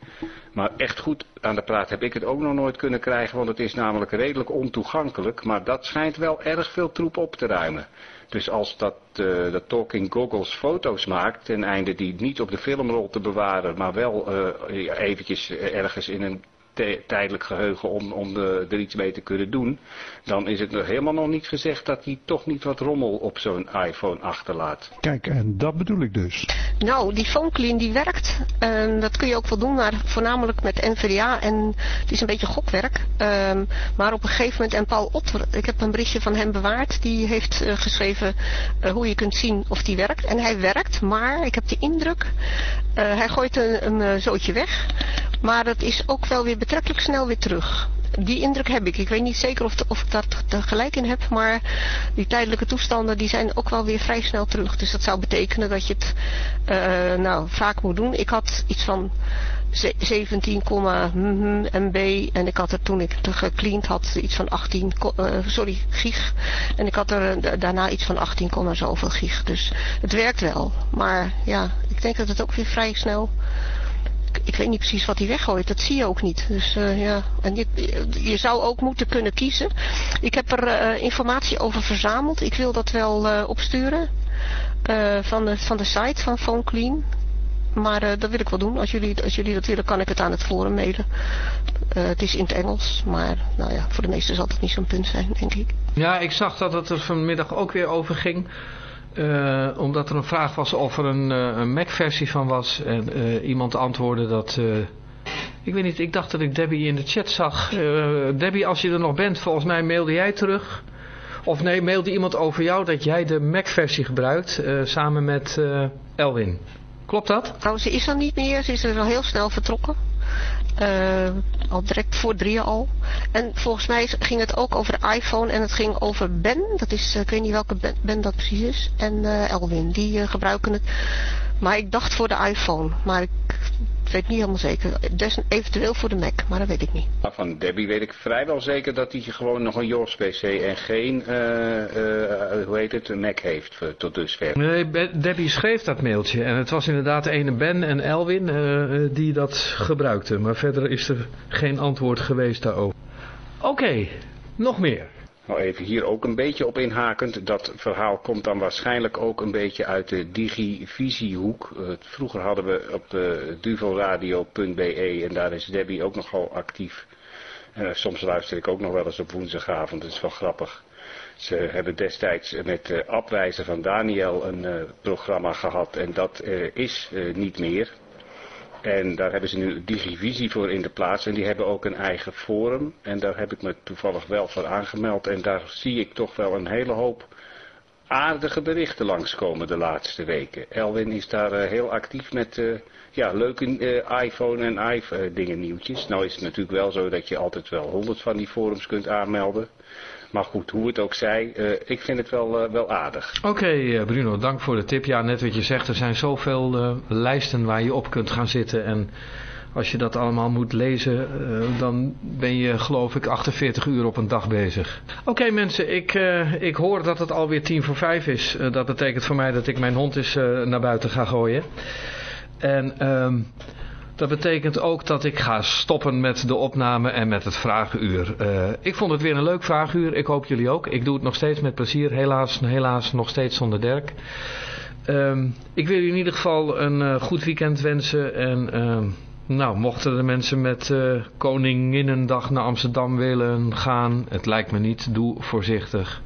Maar echt goed aan de praat heb ik het ook nog nooit kunnen krijgen, want het is namelijk redelijk ontoegankelijk. Maar dat schijnt wel erg veel troep op te ruimen. Dus als dat, dat Talking Goggles foto's maakt, ten einde die niet op de filmrol te bewaren, maar wel uh, eventjes ergens in een tijdelijk geheugen om, om eh, er iets mee te kunnen doen, dan is het nog helemaal nog niet gezegd dat hij toch niet wat rommel op zo'n iPhone achterlaat. Kijk, en dat bedoel ik dus. Nou, die PhoneClean die werkt. En dat kun je ook wel doen, maar voornamelijk met NVDA. En het is een beetje gokwerk. Ehm, maar op een gegeven moment, en Paul Otter, ik heb een berichtje van hem bewaard. Die heeft eh, geschreven eh, hoe je kunt zien of die werkt. En hij werkt, maar ik heb de indruk, eh, hij gooit een, een zootje weg. Maar dat is ook wel weer betrekkelijk snel weer terug. Die indruk heb ik. Ik weet niet zeker of, of ik daar gelijk in heb, maar die tijdelijke toestanden die zijn ook wel weer vrij snel terug. Dus dat zou betekenen dat je het eh, nou, vaak moet doen. Ik had iets van ze- 17, mhm MB en ik had er toen ik het gecleaned had iets van 18, ko- eh, sorry, gig. En ik had er eh, daarna iets van 18, komma zoveel gig. Dus het werkt wel. Maar ja, ik denk dat het ook weer vrij snel ik, weet niet precies wat hij weggooit. Dat zie je ook niet. Dus eh, ja, en je, je zou ook moeten kunnen kiezen. Ik heb er eh, informatie over verzameld. Ik wil dat wel eh, opsturen van, de, van de site van PhoneClean. Maar eh, dat wil ik wel doen. Als jullie, als jullie dat willen, kan ik het aan het forum mailen. Het is in het Engels, maar nou ja, voor de meesten zal het niet zo'n punt zijn, denk ik. Ja, ik zag dat het er vanmiddag ook weer over ging. Eh, omdat er een vraag was of er een, eh, een Mac-versie van was. En eh, iemand antwoordde dat... ik weet niet, ik dacht dat ik Debbie in de chat zag. Debbie, als je er nog bent, volgens mij mailde jij terug. Of nee, mailde iemand over jou dat jij de Mac-versie gebruikt. samen met Elwin. Klopt dat? Nou, ze is er niet meer. Ze is er al heel snel vertrokken. Eh, al direct voor drieën al. En volgens mij ging het ook over de iPhone en het ging over Ben. Dat is, eh, ik weet niet welke Ben, dat precies is. En eh, Elwin, die gebruiken het. Maar ik dacht voor de iPhone. Maar ik weet niet helemaal zeker. Des, eventueel voor de Mac, maar dat weet ik niet. Maar van Debbie weet ik vrijwel zeker dat hij gewoon nog een JOS PC en geen, eh, eh, hoe heet het, een Mac heeft eh, tot dusver. Nee, Debbie schreef dat mailtje. En het was inderdaad de ene Ben en Elwin die dat gebruikten. Maar verder is er geen antwoord geweest daarover. Oké, nog meer. Nou even hier ook een beetje op inhakend. Dat verhaal komt dan waarschijnlijk ook een beetje uit de digivisiehoek. Eh, vroeger hadden we op duvelradio.be en daar is Debbie ook nogal actief. En soms luister ik ook nog wel eens op woensdagavond, dat is wel grappig. Ze hebben destijds met de Abwijzer van Daniel een eh, programma gehad en dat eh, is eh, niet meer. En daar hebben ze nu Digivisie voor in de plaats. En die hebben ook een eigen forum. En daar heb ik me toevallig wel voor aangemeld. En daar zie ik toch wel een hele hoop aardige berichten langskomen de laatste weken. Elwin is daar eh, heel actief met eh, ja, leuke eh, iPhone en iPhone dingen nieuwtjes. Nou is het natuurlijk wel zo dat je altijd wel honderd van die forums kunt aanmelden. Maar goed, hoe het ook zij, eh, ik vind het wel, eh, wel aardig. Oké eh, Bruno, dank voor de tip. Ja, net wat je zegt, er zijn zoveel eh, lijsten waar je op kunt gaan zitten. En als je dat allemaal moet lezen, eh, dan ben je geloof ik 48 uur op een dag bezig. Oké mensen, ik, eh, ik hoor dat het alweer tien voor vijf is. Dat betekent voor mij dat ik mijn hond eens eh, naar buiten ga gooien. En ehm, dat betekent ook dat ik ga stoppen met de opname en met het vragenuur. Eh, ik vond het weer een leuk vragenuur. Ik hoop jullie ook. Ik doe het nog steeds met plezier. Helaas, helaas nog steeds zonder Dirk. Ehm, ik wil jullie in ieder geval een eh, goed weekend wensen. En ehm, nou, mochten de mensen met eh Koninginnendag naar Amsterdam willen gaan. Het lijkt me niet. Doe voorzichtig.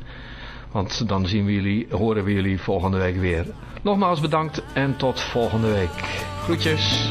Want dan zien we jullie, horen we jullie volgende week weer. Nogmaals bedankt en tot volgende week. Groetjes.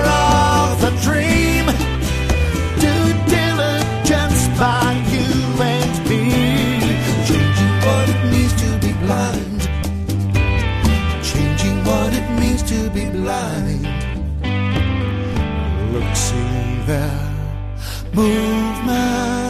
watching their movement.